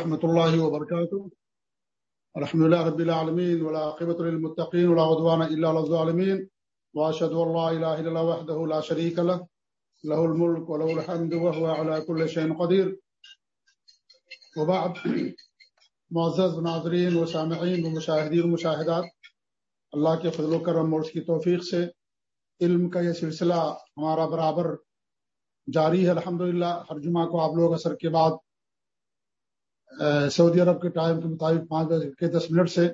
ورحمۃ اللہ وبرکاتہ الحمد لله رب العالمين والعاقبة للمتقين، ولا عدوان إلا على الظالمين. وأشهد أن لا إله إلا الله وحده لا شريك له. له الملك وله الحمد، وهو على كل شيء قدير. وبعد، معزز ناظرین و سامعین و مشاہدین و مشاہدات، اللہ کے فضل و کرم اور اس کی توفیق سے علم کا یہ سلسلہ ہمارا برابر جاری ہے. الحمدللہ، ہر جمعہ کو آپ لوگ اثر کے بعد سعودی عرب کے ٹائم کے مطابق پانچ بجے کے دس منٹ سے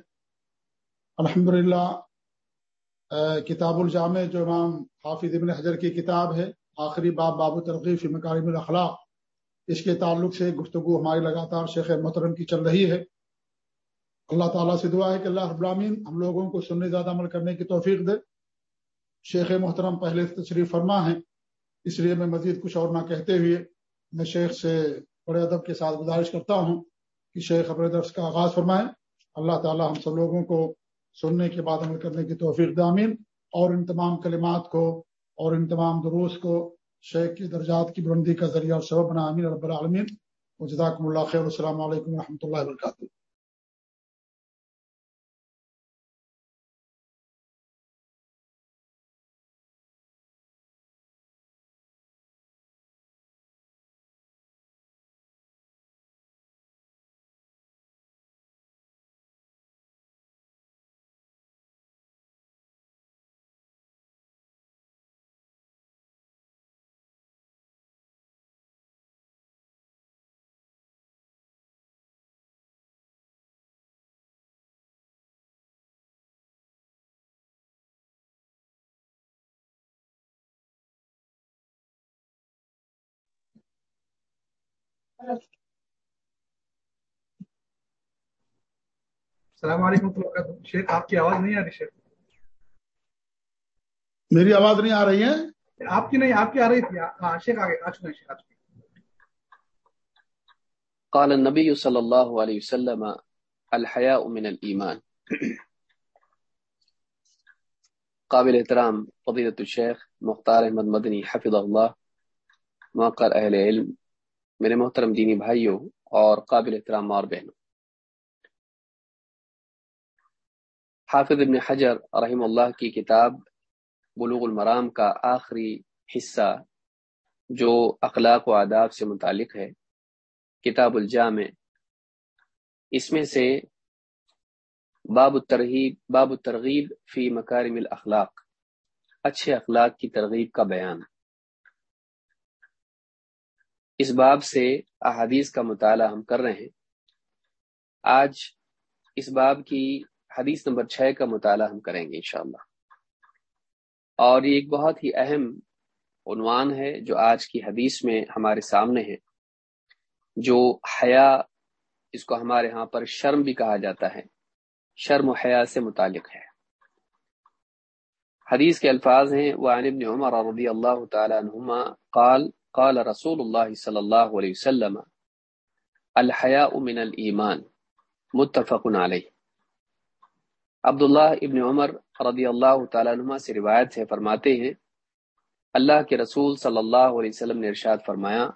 الحمد کتاب الجامع جو امام حافظ ابن حجر کی کتاب ہے، آخری باب باب و ترغیف مکارم الاخلاق، اس کے تعلق سے گفتگو ہماری لگاتار شیخ محترم کی چل رہی ہے۔ اللہ تعالیٰ سے دعا ہے کہ اللہ ابرامین ہم لوگوں کو سننے زیادہ عمل کرنے کی توفیق دے۔ شیخ محترم پہلے تشریف فرما ہے اس لیے میں مزید کچھ اور نہ کہتے ہوئے میں شیخ سے بڑے ادب کے ساتھ گزارش کرتا ہوں۔ کہ شیخ خبر درس کا آغاز فرمائیں۔ اللہ تعالی ہم سب لوگوں کو سننے کے بعد عمل کرنے کی توفیق دامین اور ان تمام کلمات کو اور ان تمام دروس کو شیخ کی درجات کی بلندی کا ذریعہ اور سبب بنا امین رب العالمین۔ جزاکم اللہ خیر، السلام علیکم و رحمۃ اللہ وبرکاتہ۔ السلام علیکم شیخ آپ کی آواز نہیں آ رہی شیخ۔ میری آواز نہیں آ رہی ہے؟ آپ کی نہیں آپ کی آ رہی تھی۔ ہاں شیخ آگے آ چکے شیخ قال النبي صلى الله عليه وسلم الحياء من الإيمان قابل احترام فضیلت الشیخ مختار احمد مدنی حفظ اللہ موقر اہل علم۔ میرے محترم دینی بھائیوں اور قابل احترام اور بہنوں۔ حافظ ابن حجر رحم اللہ کی کتاب بلوغ المرام کا آخری حصہ، جو اخلاق و آداب سے متعلق ہے، کتاب الجامع۔ اس میں سے باب الترغیب باب الترغیب فی مکارم الاخلاق، اچھے اخلاق کی ترغیب کا بیان۔ اس باب سے احادیث کا مطالعہ ہم کر رہے ہیں۔ آج اس باب کی حدیث نمبر چھ کا مطالعہ ہم کریں گے انشاءاللہ۔ اور یہ ایک بہت ہی اہم عنوان ہے جو آج کی حدیث میں ہمارے سامنے ہے، جو حیا اس کو ہمارے ہاں پر شرم بھی کہا جاتا ہے۔ شرم و حیا سے متعلق ہے۔ حدیث کے الفاظ ہیں وہ ابن عمر رضی اللہ تعالی عنہما قال قال رسول اللہ صلی اللہ علیہ وسلم، الحیاء من الایمان متفق علیہ۔ عبداللہ ابن عمر رضی اللہ تعالیٰ عنہ سے روایت سے فرماتے ہیں، اللہ کے رسول صلی اللہ علیہ وسلم نے ارشاد فرمایا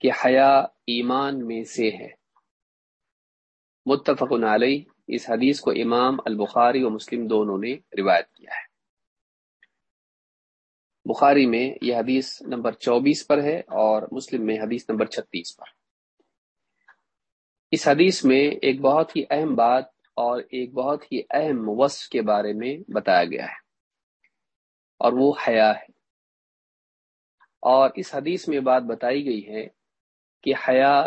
کہ حیا ایمان میں سے ہے۔ متفق علیہ، اس حدیث کو امام البخاری و مسلم دونوں نے روایت کیا ہے۔ بخاری میں یہ حدیث نمبر چوبیس پر ہے اور مسلم میں حدیث نمبر چھتیس پر۔ اس حدیث میں ایک بہت ہی اہم بات اور ایک بہت ہی اہم وصف کے بارے میں بتایا گیا ہے اور وہ حیا ہے۔ اور اس حدیث میں بات بتائی گئی ہے کہ حیا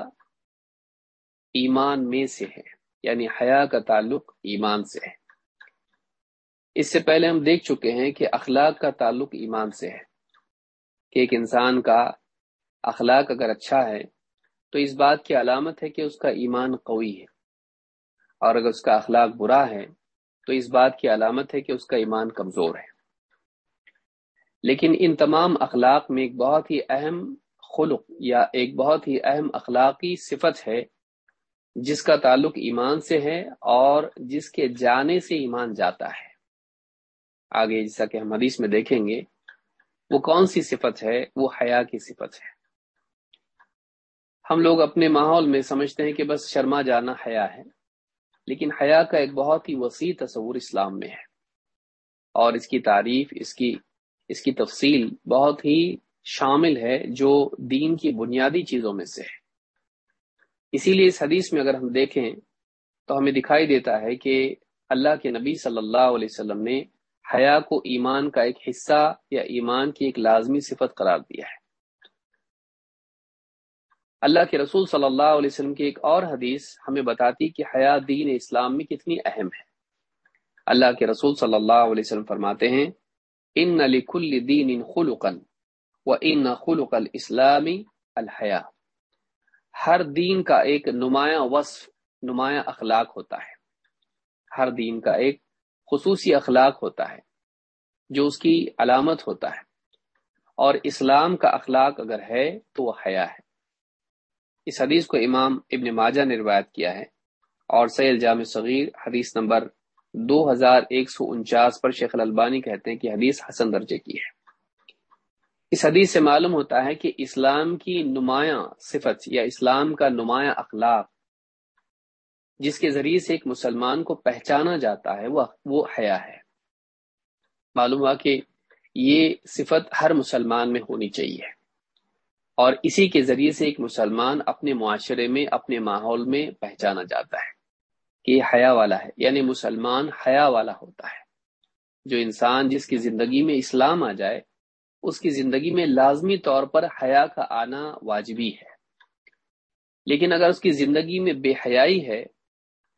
ایمان میں سے ہے یعنی حیا کا تعلق ایمان سے ہے۔ اس سے پہلے ہم دیکھ چکے ہیں کہ اخلاق کا تعلق ایمان سے ہے، کہ ایک انسان کا اخلاق اگر اچھا ہے تو اس بات کی علامت ہے کہ اس کا ایمان قوی ہے، اور اگر اس کا اخلاق برا ہے تو اس بات کی علامت ہے کہ اس کا ایمان کمزور ہے۔ لیکن ان تمام اخلاق میں ایک بہت ہی اہم خلق یا ایک بہت ہی اہم اخلاقی صفت ہے، جس کا تعلق ایمان سے ہے اور جس کے جانے سے ایمان جاتا ہے۔ آگے جیسا کہ ہم حدیث میں دیکھیں گے، وہ کون سی صفت ہے؟ وہ حیا کی صفت ہے۔ ہم لوگ اپنے ماحول میں سمجھتے ہیں کہ بس شرما جانا حیا ہے، لیکن حیا کا ایک بہت ہی وسیع تصور اسلام میں ہے۔ اور اس کی تعریف، اس کی اس کی تفصیل بہت ہی شامل ہے جو دین کی بنیادی چیزوں میں سے ہے۔ اسی لیے اس حدیث میں اگر ہم دیکھیں تو ہمیں دکھائی دیتا ہے کہ اللہ کے نبی صلی اللہ علیہ وسلم نے حیا کو ایمان کا ایک حصہ یا ایمان کی ایک لازمی صفت قرار دیا ہے۔ اللہ کے رسول صلی اللہ علیہ وسلم کی ایک اور حدیث ہمیں بتاتی کہ حیا دین اسلام میں کتنی اہم ہے۔ اللہ کے رسول صلی اللہ علیہ وسلم فرماتے ہیں، ان لکل دین خلقن و ان خلق الاسلامی الحیا ہر دین کا ایک نمایاں وصف، نمایاں اخلاق ہوتا ہے۔ ہر دین کا ایک خصوصی اخلاق ہوتا ہے، جو اس کی علامت ہوتا ہے۔ اور اسلام کا اخلاق اگر ہے تو وہ حیا ہے۔ اس حدیث کو امام ابن ماجہ نے روایت کیا ہے۔ اور سیل جامع صغیر حدیث نمبر دو ہزار ایک سو انچاس پر شیخ البانی کہتے ہیں کہ حدیث حسن درجے کی ہے۔ اس حدیث سے معلوم ہوتا ہے کہ اسلام کی نمایاں صفت یا اسلام کا نمایاں اخلاق جس کے ذریعے سے ایک مسلمان کو پہچانا جاتا ہے، وہ حیا ہے۔ معلوم ہوا کہ یہ صفت ہر مسلمان میں ہونی چاہیے۔ اور اسی کے ذریعے سے ایک مسلمان اپنے معاشرے میں، اپنے ماحول میں پہچانا جاتا ہے کہ یہ حیا والا ہے۔ یعنی مسلمان حیا والا ہوتا ہے۔ جو انسان جس کی زندگی میں اسلام آ جائے، اس کی زندگی میں لازمی طور پر حیا کا آنا واجبی ہے۔ لیکن اگر اس کی زندگی میں بے حیائی ہے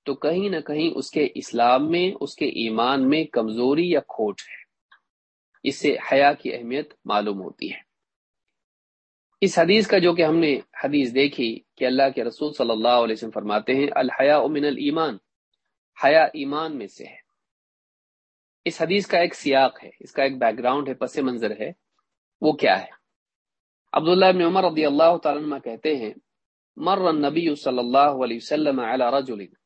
تو کہیں نہ کہیں اس کے اسلام میں، اس کے ایمان میں کمزوری یا کھوٹ ہے۔ اس سے حیا کی اہمیت معلوم ہوتی ہے۔ اس حدیث کا جو کہ ہم نے حدیث دیکھی کہ اللہ کے رسول صلی اللہ علیہ وسلم فرماتے ہیں، الحیا من المان حیا ایمان میں سے ہے۔ اس حدیث کا ایک سیاق ہے، اس کا ایک بیک گراؤنڈ ہے، پس منظر ہے۔ وہ کیا ہے؟ عبداللہ بن عمر رضی اللہ تعالیٰ کہتے ہیں، مر النبی صلی اللہ علیہ وسلم علی رجل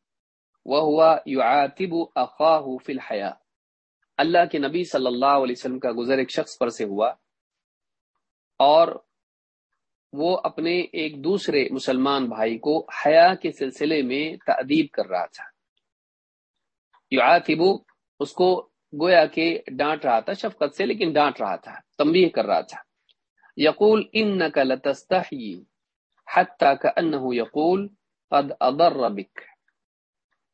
وهو يعاتب اخاه في الحياة اللہ کے نبی صلی اللہ علیہ وسلم کا گزر ایک شخص پر سے ہوا اور وہ اپنے ایک دوسرے مسلمان بھائی کو حیا کے سلسلے میں تعدیب کر رہا تھا۔ یعاتب اس کو گویا کہ ڈانٹ رہا تھا، شفقت سے، لیکن ڈانٹ رہا تھا، تنبیہ کر رہا تھا۔ یقول انك لتستحي حتى كانه يقول قد اضر بك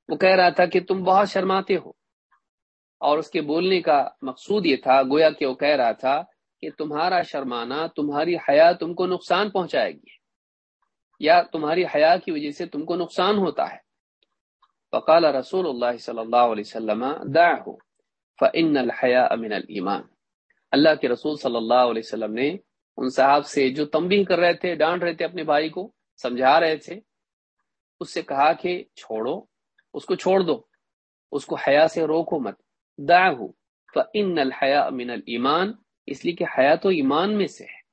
وہ کہہ رہا تھا کہ تم بہت شرماتے ہو۔ اور اس کے بولنے کا مقصود یہ تھا، گویا کہ وہ کہہ رہا تھا کہ تمہارا شرمانا، تمہاری حیا تم کو نقصان پہنچائے گی۔ یا تمہاری حیا کی وجہ سے تم کو نقصان ہوتا ہے۔ فقال رسول اللہ صلی اللہ علیہ وسلم، دعه فان الحیا من الایمان۔ اللہ کے رسول صلی اللہ علیہ وسلم نے ان صاحب سے جو تنبیہ کر رہے تھے، ڈانٹ رہے تھے اپنے بھائی کو، سمجھا رہے تھے، اس سے کہا کہ چھوڑو اس کو چھوڑ دو۔ اس کو حیا سے روکو مت۔ دعه فان الحیا من الایمان اس لیے کہ حیا تو ایمان میں سے ہے۔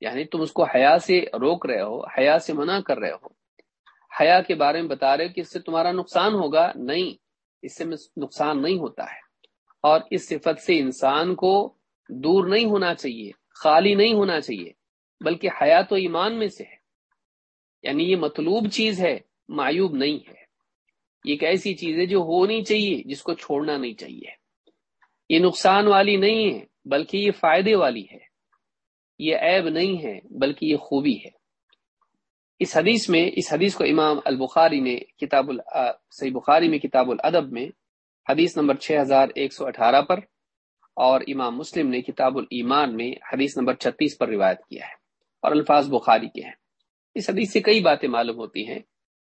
یعنی تم اس کو حیا سے روک رہے ہو، حیا سے منع کر رہے ہو۔ حیا کے بارے میں بتا رہے ہو کہ اس سے تمہارا نقصان ہوگا؟ نہیں، اس سے نقصان نہیں ہوتا ہے۔ اور اس صفت سے انسان کو دور نہیں ہونا چاہیے، خالی نہیں ہونا چاہیے، بلکہ حیا تو ایمان میں سے ہے۔ یعنی یہ مطلوب چیز ہے، معیوب نہیں ہے۔ یہ ایک ایسی چیز ہے جو ہونی چاہیے، جس کو چھوڑنا نہیں چاہیے۔ یہ نقصان والی نہیں ہے، بلکہ یہ فائدے والی ہے۔ یہ عیب نہیں ہے، بلکہ یہ خوبی ہے۔ اس حدیث میں، اس حدیث کو امام البخاری نے کتاب صحیح بخاری میں کتاب الادب میں حدیث نمبر 6118 پر اور امام مسلم نے کتاب الایمان میں حدیث نمبر 36 پر روایت کیا ہے اور الفاظ بخاری کے ہیں۔ اس حدیث سے کئی باتیں معلوم ہوتی ہیں،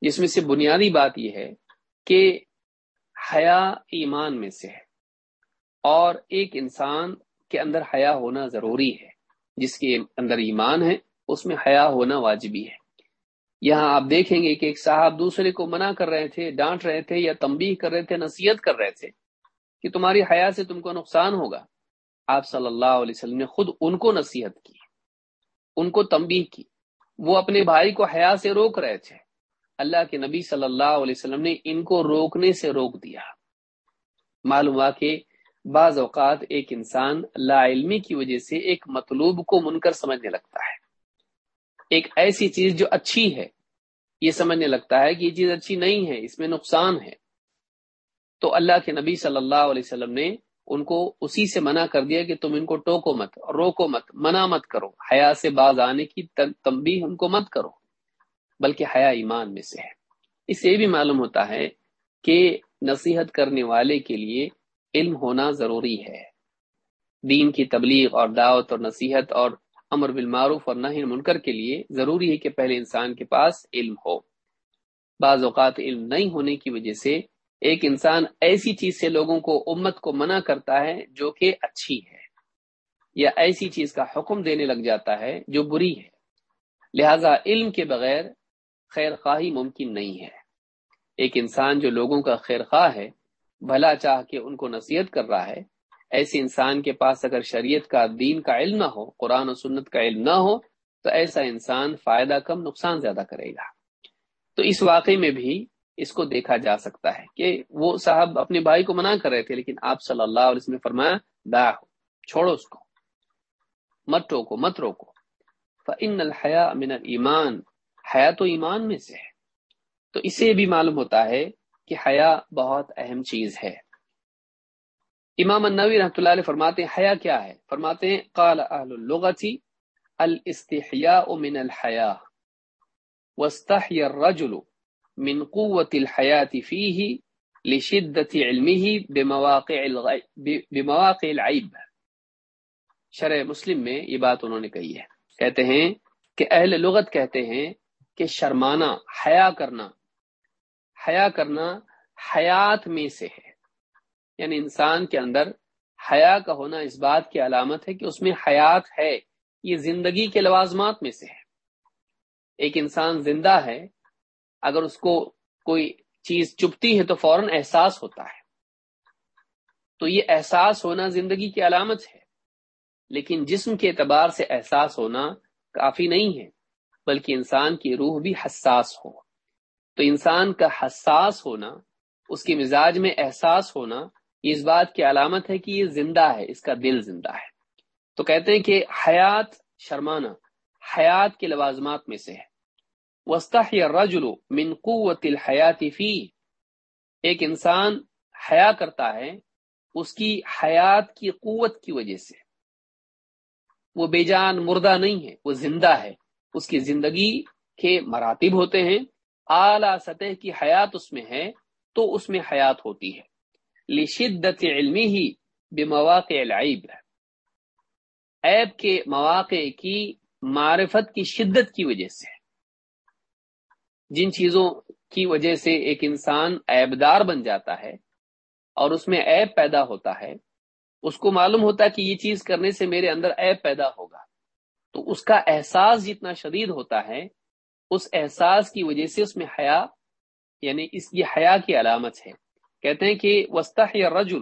جس میں سے بنیادی بات یہ ہے کہ حیا ایمان میں سے ہے اور ایک انسان کے اندر حیا ہونا ضروری ہے۔ جس کے اندر ایمان ہے، اس میں حیا ہونا واجبی ہے۔ یہاں آپ دیکھیں گے کہ ایک صاحب دوسرے کو منع کر رہے تھے، ڈانٹ رہے تھے یا تنبیہ کر رہے تھے، نصیحت کر رہے تھے کہ تمہاری حیا سے تم کو نقصان ہوگا۔ آپ صلی اللہ علیہ وسلم نے خود ان کو نصیحت کی، ان کو تنبیہ کی۔ وہ اپنے بھائی کو حیا سے روک رہے تھے۔ اللہ کے نبی صلی اللہ علیہ وسلم نے ان کو روکنے سے روک دیا۔ معلوم ہوا کہ بعض اوقات ایک انسان لا علمی کی وجہ سے ایک مطلوب کو من کر سمجھنے لگتا ہے۔ ایک ایسی چیز جو اچھی ہے، یہ سمجھنے لگتا ہے کہ یہ چیز اچھی نہیں ہے، اس میں نقصان ہے۔ تو اللہ کے نبی صلی اللہ علیہ وسلم نے ان کو اسی سے منع کر دیا کہ تم ان کو ٹوکو مت، روکو مت، منع مت کرو۔ حیا سے باز آنے کی تمبی ان کو مت کرو۔ بلکہ حیا ایمان میں سے ہے۔ اس سے بھی معلوم ہوتا ہے کہ نصیحت کرنے والے کے لیے علم ہونا ضروری ہے۔ دین کی تبلیغ اور دعوت اور نصیحت اور امر بالمعروف اور نہ منکر کے لیے ضروری ہے کہ پہلے انسان کے پاس علم ہو۔ بعض اوقات علم نہیں ہونے کی وجہ سے ایک انسان ایسی چیز سے لوگوں کو، امت کو منع کرتا ہے جو کہ اچھی ہے یا ایسی چیز کا حکم دینے لگ جاتا ہے جو بری ہے۔ لہذا علم کے بغیر خیر خواہی ممکن نہیں ہے۔ ایک انسان جو لوگوں کا خیر خواہ ہے، بھلا چاہ کے ان کو نصیحت کر رہا ہے، ایسے انسان کے پاس اگر شریعت کا دین کا علم نہ ہو، قرآن و سنت کا علم نہ ہو، تو ایسا انسان فائدہ کم، نقصان زیادہ کرے گا۔ تو اس واقعے میں بھی اس کو دیکھا جا سکتا ہے کہ وہ صاحب اپنے بھائی کو منع کر رہے تھے، لیکن آپ صلی اللہ علیہ وسلم نے فرمایا، دا، چھوڑو اس کو۔ مت ٹوکو، مت روکو۔ فن الحیا من ایمان حیا تو ایمان میں سے ہے۔ تو اسے بھی معلوم ہوتا ہے کہ حیا بہت اہم چیز ہے۔ امام النوی رحمۃ اللہ علیہ فرماتے ہیں، حیا کیا ہے؟ فرماتے ہیں، قال اہل اللغتی الاستحیاء من الحیا واستحی الرجل من قوة الحیات فیہ لشدت علمه بمواقع بمواقع العیب۔ شرع مسلم میں یہ بات انہوں نے کہی ہے۔ کہتے ہیں کہ اہل لغت کہتے ہیں کہ شرمانا، حیا کرنا۔ حیا کرنا حیات میں سے ہے۔ یعنی انسان کے اندر حیا کا ہونا اس بات کی علامت ہے کہ اس میں حیات ہے۔ یہ زندگی کے لوازمات میں سے ہے۔ ایک انسان زندہ ہے، اگر اس کو کوئی چیز چپتی ہے تو فوراً احساس ہوتا ہے۔ تو یہ احساس ہونا زندگی کی علامت ہے۔ لیکن جسم کے اعتبار سے احساس ہونا کافی نہیں ہے۔ بلکہ انسان کی روح بھی حساس ہو۔ تو انسان کا حساس ہونا، اس کے مزاج میں احساس ہونا اس بات کی علامت ہے کہ یہ زندہ ہے، اس کا دل زندہ ہے۔ تو کہتے ہیں کہ حیات شرمانا، حیات کے لوازمات میں سے ہے۔ رجلو من قوت الحیاتی فی ایک انسان حیا کرتا ہے، اس کی حیات کی قوت کی وجہ سے۔ وہ بے جان، مردہ نہیں ہے، وہ زندہ ہے۔ اس کی زندگی کے مراتب ہوتے ہیں۔ اعلی سطح کی حیات اس میں ہے تو اس میں حیات ہوتی ہے۔ لشدت علمی ہی بے مواقع العیب۔ عیب کے مواقع کی معرفت کی شدت کی وجہ سے۔ جن چیزوں کی وجہ سے ایک انسان عیبدار بن جاتا ہے اور اس میں عیب پیدا ہوتا ہے، اس کو معلوم ہوتا ہے کہ یہ چیز کرنے سے میرے اندر عیب پیدا ہوگا۔ تو اس کا احساس جتنا شدید ہوتا ہے، اس احساس کی وجہ سے اس میں حیا یعنی اس کی حیا کی علامت ہے۔ کہتے ہیں کہ وسطی رجر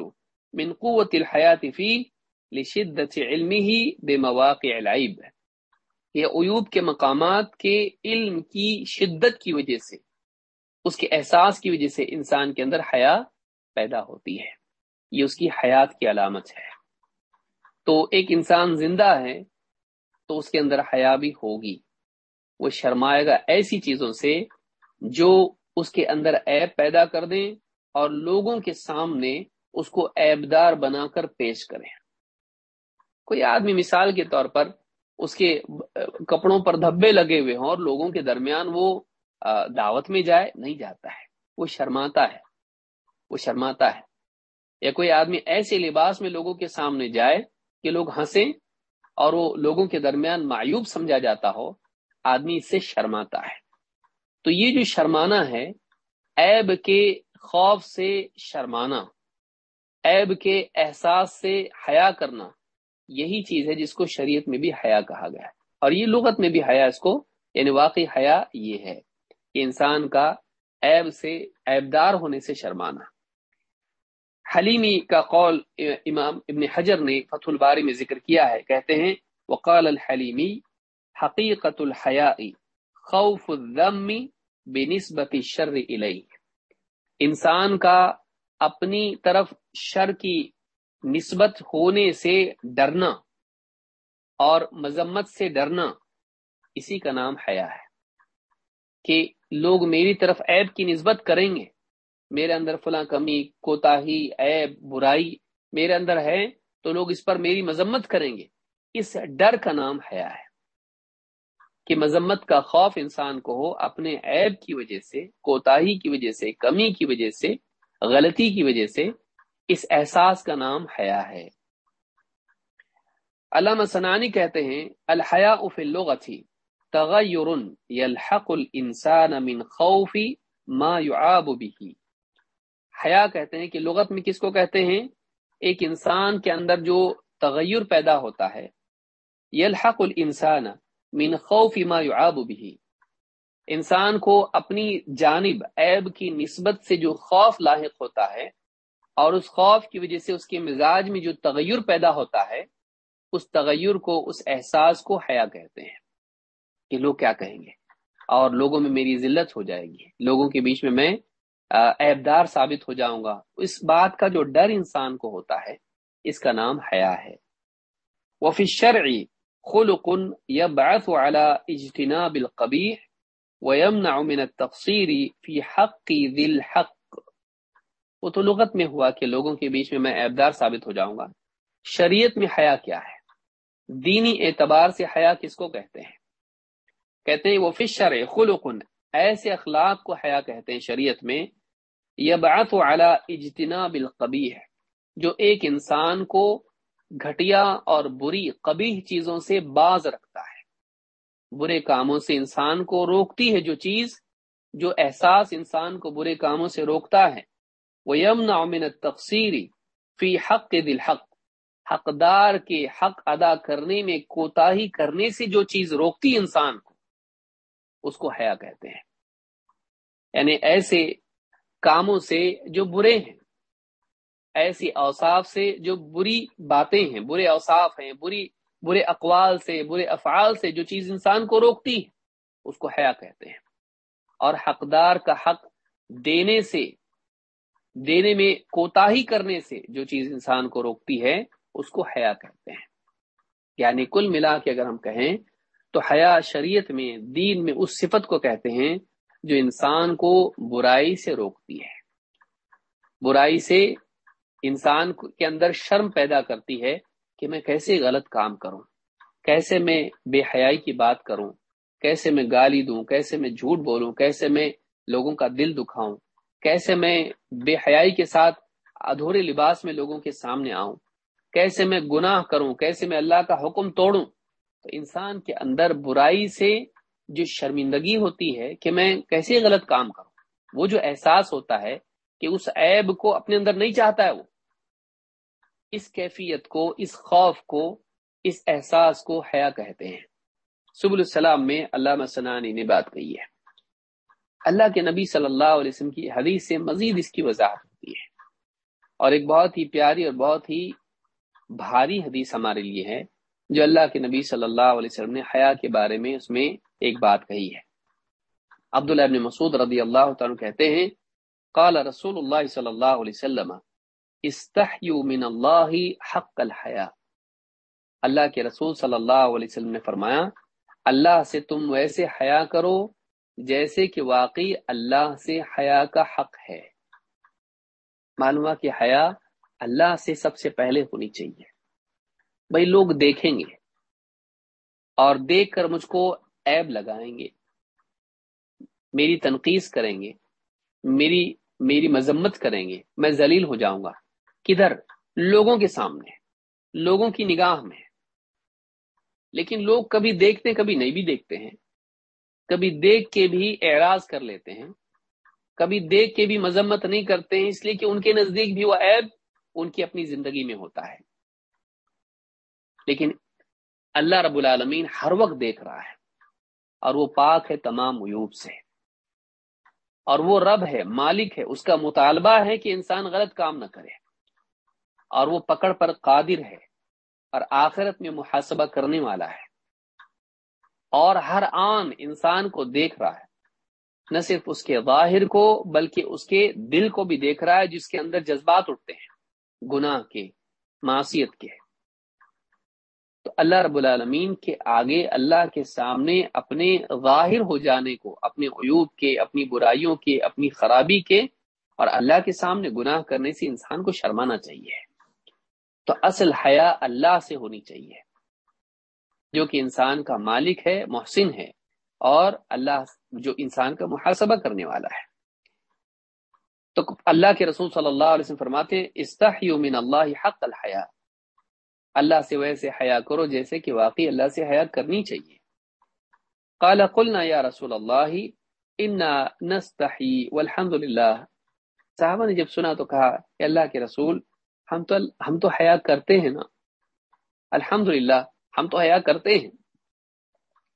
من قوت الحیات فی لشدت علمه بمواقع العیب یہ عیوب کے مقامات کے علم کی شدت کی وجہ سے، اس کے احساس کی وجہ سے انسان کے اندر حیا پیدا ہوتی ہے۔ یہ اس کی حیات کی علامت ہے۔ تو ایک انسان زندہ ہے تو اس کے اندر حیا بھی ہوگی۔ وہ شرمائے گا ایسی چیزوں سے جو اس کے اندر عیب پیدا کر دیں اور لوگوں کے سامنے اس کو ایبدار بنا کر پیش کریں۔ کوئی آدمی مثال کے طور پر اس کے کپڑوں پر دھبے لگے ہوئے ہوں اور لوگوں کے درمیان وہ دعوت میں جائے، نہیں جاتا ہے۔ وہ شرماتا ہے۔ وہ شرماتا ہے۔ یا کوئی آدمی ایسے لباس میں لوگوں کے سامنے جائے کہ لوگ ہنسیں اور وہ لوگوں کے درمیان معیوب سمجھا جاتا ہو، آدمی اس سے شرماتا ہے۔ تو یہ جو شرمانا ہے، عیب کے خوف سے شرمانا، عیب کے احساس سے حیا کرنا، یہی چیز ہے جس کو شریعت میں بھی حیا کہا گیا ہے۔ اور یہ لغت میں بھی حیا، اس کو یعنی واقعی حیا یہ ہے کہ انسان کا عیب سے، عیبدار ہونے سے شرمانا۔ حلیمی کا قول امام ابن حجر نے فتح الباری میں ذکر کیا ہے۔ کہتے ہیں، وقال الحلیمی، حقیقت الحیاء، خوف الذم بنسبت الشر الیہ۔ انسان کا اپنی طرف شر کی نسبت ہونے سے ڈرنا اور مذمت سے ڈرنا اسی کا نام حیا ہے۔ کہ لوگ میری طرف عیب کی نسبت کریں گے میرے اندر فلاں کمی، کوتاہی، عیب، برائی میرے اندر ہے تو لوگ اس پر میری مذمت کریں گے۔ اس ڈر کا نام حیا ہے کہ مذمت کا خوف انسان کو ہو اپنے عیب کی وجہ سے، کوتاہی کی وجہ سے، کمی کی وجہ سے، غلطی کی وجہ سے اس احساس کا نام حیا ہے۔ علامہ سنانی کہتے ہیں الحیا فی اللغتی تغیر یلحق الانسان من خوف ما يعاب به۔ حیا کہتے ہیں کہ لغت میں کس کو کہتے ہیں؟ ایک انسان کے اندر جو تغیر پیدا ہوتا ہے، یلحق الانسان من خوف ما يعاب به۔ انسان کو اپنی جانب، عیب کی نسبت سے جو خوف لاحق ہوتا ہے، اور اس خوف کی وجہ سے اس کے مزاج میں جو تغیر پیدا ہوتا ہے، اس تغیر کو، اس احساس کو حیا کہتے ہیں۔ کہ لوگ کیا کہیں گے؟ اور لوگوں میں میری ذلت ہو جائے گی۔ لوگوں کے بیچ میں میں عیبدار ثابت ہو جاؤں گا۔ اس بات کا جو ڈر انسان کو ہوتا ہے، اس کا نام حیا ہے۔ وہ فشرعی خلق يبعث على اجتناب القبيح ويمنع من التقصير في حق ذي الحق۔ وہ تو لغت میں ہوا کہ لوگوں کے بیچ میں میں عیبدار ثابت ہو جاؤں گا۔ شریعت میں حیا کیا ہے؟ دینی اعتبار سے حیا کس کو کہتے ہیں؟ کہتے ہیں وہ فشر خلق۔ ایسے اخلاق کو حیا کہتے ہیں شریعت میں یبعث على اجتناب القبیح، جو ایک انسان کو گھٹیا اور بری قبیح چیزوں سے باز رکھتا ہے۔ برے کاموں سے انسان کو روکتی ہے جو چیز جو احساس انسان کو برے کاموں سے روکتا ہے۔ وہ یمنا من تفصیری فی حق دل حق حقدار کے حق ادا کرنے میں کوتاہی کرنے سے جو چیز روکتی انسان کو، اس کو حیا کہتے ہیں۔ یعنی ایسے کاموں سے جو برے ہیں۔ ایسی اوصاف سے جو بری باتیں ہیں، برے اوصاف ہیں، بری، برے اقوال سے، برے افعال سے جو چیز انسان کو روکتی ہے، اس کو حیا کہتے ہیں۔ اور حقدار کا حق دینے سے، دینے میں کوتاہی کرنے سے جو چیز انسان کو روکتی ہے، اس کو حیا کہتے ہیں۔ یعنی کل ملا کے اگر ہم کہیں تو حیا شریعت میں، دین میں اس صفت کو کہتے ہیں جو انسان کو برائی سے روکتی ہے، برائی سے انسان کے اندر شرم پیدا کرتی ہے کہ میں کیسے غلط کام کروں، کیسے میں بے حیائی کی بات کروں، کیسے میں گالی دوں، کیسے میں جھوٹ بولوں، کیسے میں لوگوں کا دل دکھاؤں، کیسے میں بے حیائی کے ساتھ ادھورے لباس میں لوگوں کے سامنے آؤں، کیسے میں گناہ کروں، کیسے میں اللہ کا حکم توڑوں۔ تو انسان کے اندر برائی سے جو شرمندگی ہوتی ہے کہ میں کیسے غلط کام کروں؟ وہ جو احساس ہوتا ہے کہ اس عیب کو اپنے اندر نہیں چاہتا ہے وہ، اس کیفیت کو، اس خوف کو، اس احساس کو حیا کہتے ہیں۔ سب السلام میں علامہ سنانی نے بات کہی ہے۔ اللہ کے نبی صلی اللہ علیہ وسلم کی حدیث سے مزید اس کی وضاحت ہوتی ہے۔ اور ایک بہت ہی پیاری اور بہت ہی بھاری حدیث ہمارے لیے ہے، جو اللہ کے نبی صلی اللہ علیہ وسلم نے حیا کے بارے میں اس میں ایک بات کہی ہے۔ عبداللہ ابن مسعود رضی اللہ تعالیٰ کہتے ہیں، قال رسول اللہ صلی اللہ علیہ وسلم، استحیو من اللہ حق الحیا اللہ کے رسول صلی اللہ علیہ وسلم نے فرمایا، اللہ سے تم ویسے حیا کرو جیسے کہ واقعی اللہ سے حیا کا حق ہے۔ معلوم کہ حیا اللہ سے سب سے پہلے ہونی چاہیے۔ بھائی، لوگ دیکھیں گے اور دیکھ کر مجھ کو عیب لگائیں گے، میری تنقید کریں گے، میری میری مذمت کریں گے، میں ذلیل ہو جاؤں گا۔ کدھر؟ لوگوں کے سامنے، لوگوں کی نگاہ میں۔ لیکن لوگ کبھی دیکھتے کبھی نہیں بھی دیکھتے ہیں۔ کبھی دیکھ کے بھی اعراض کر لیتے ہیں۔ کبھی دیکھ کے بھی مذمت نہیں کرتے ہیں، اس لیے کہ ان کے نزدیک بھی وہ عیب ان کی اپنی زندگی میں ہوتا ہے۔ لیکن اللہ رب العالمین ہر وقت دیکھ رہا ہے۔ اور وہ پاک ہے تمام عیوب سے۔ اور وہ رب ہے، مالک ہے، اس کا مطالبہ ہے کہ انسان غلط کام نہ کرے۔ اور وہ پکڑ پر قادر ہے اور آخرت میں محاسبہ کرنے والا ہے۔ اور ہر آن انسان کو دیکھ رہا ہے۔ نہ صرف اس کے ظاہر کو، بلکہ اس کے دل کو بھی دیکھ رہا ہے، جس کے اندر جذبات اٹھتے ہیں۔ گناہ کے معاشیت کے۔ تو اللہ رب العالمین کے آگے اللہ کے سامنے اپنے ظاہر ہو جانے کو، اپنے عیوب کے، اپنی برائیوں کے، اپنی خرابی کے اور اللہ کے سامنے گناہ کرنے سے انسان کو شرمانا چاہیے۔ تو اصل حیا اللہ سے ہونی چاہیے۔ جو کہ انسان کا مالک ہے، محسن ہے اور اللہ جو انسان کا محاسبہ کرنے والا ہے۔ تو اللہ کے رسول صلی اللہ علیہ وسلم فرماتے استحیو من اللہ حق الحیا۔ اللہ سے ویسے حیا کرو جیسے کہ واقعی اللہ سے حیا کرنی چاہیے۔ قال قلنا یا رسول اللہ، انا نستحی والحمد للہ صحابہ نے جب سنا تو کہا کہ اللہ کے رسول، ہم تو ہم تو حیا کرتے ہیں نا۔ الحمد ہم تو حیا کرتے ہیں۔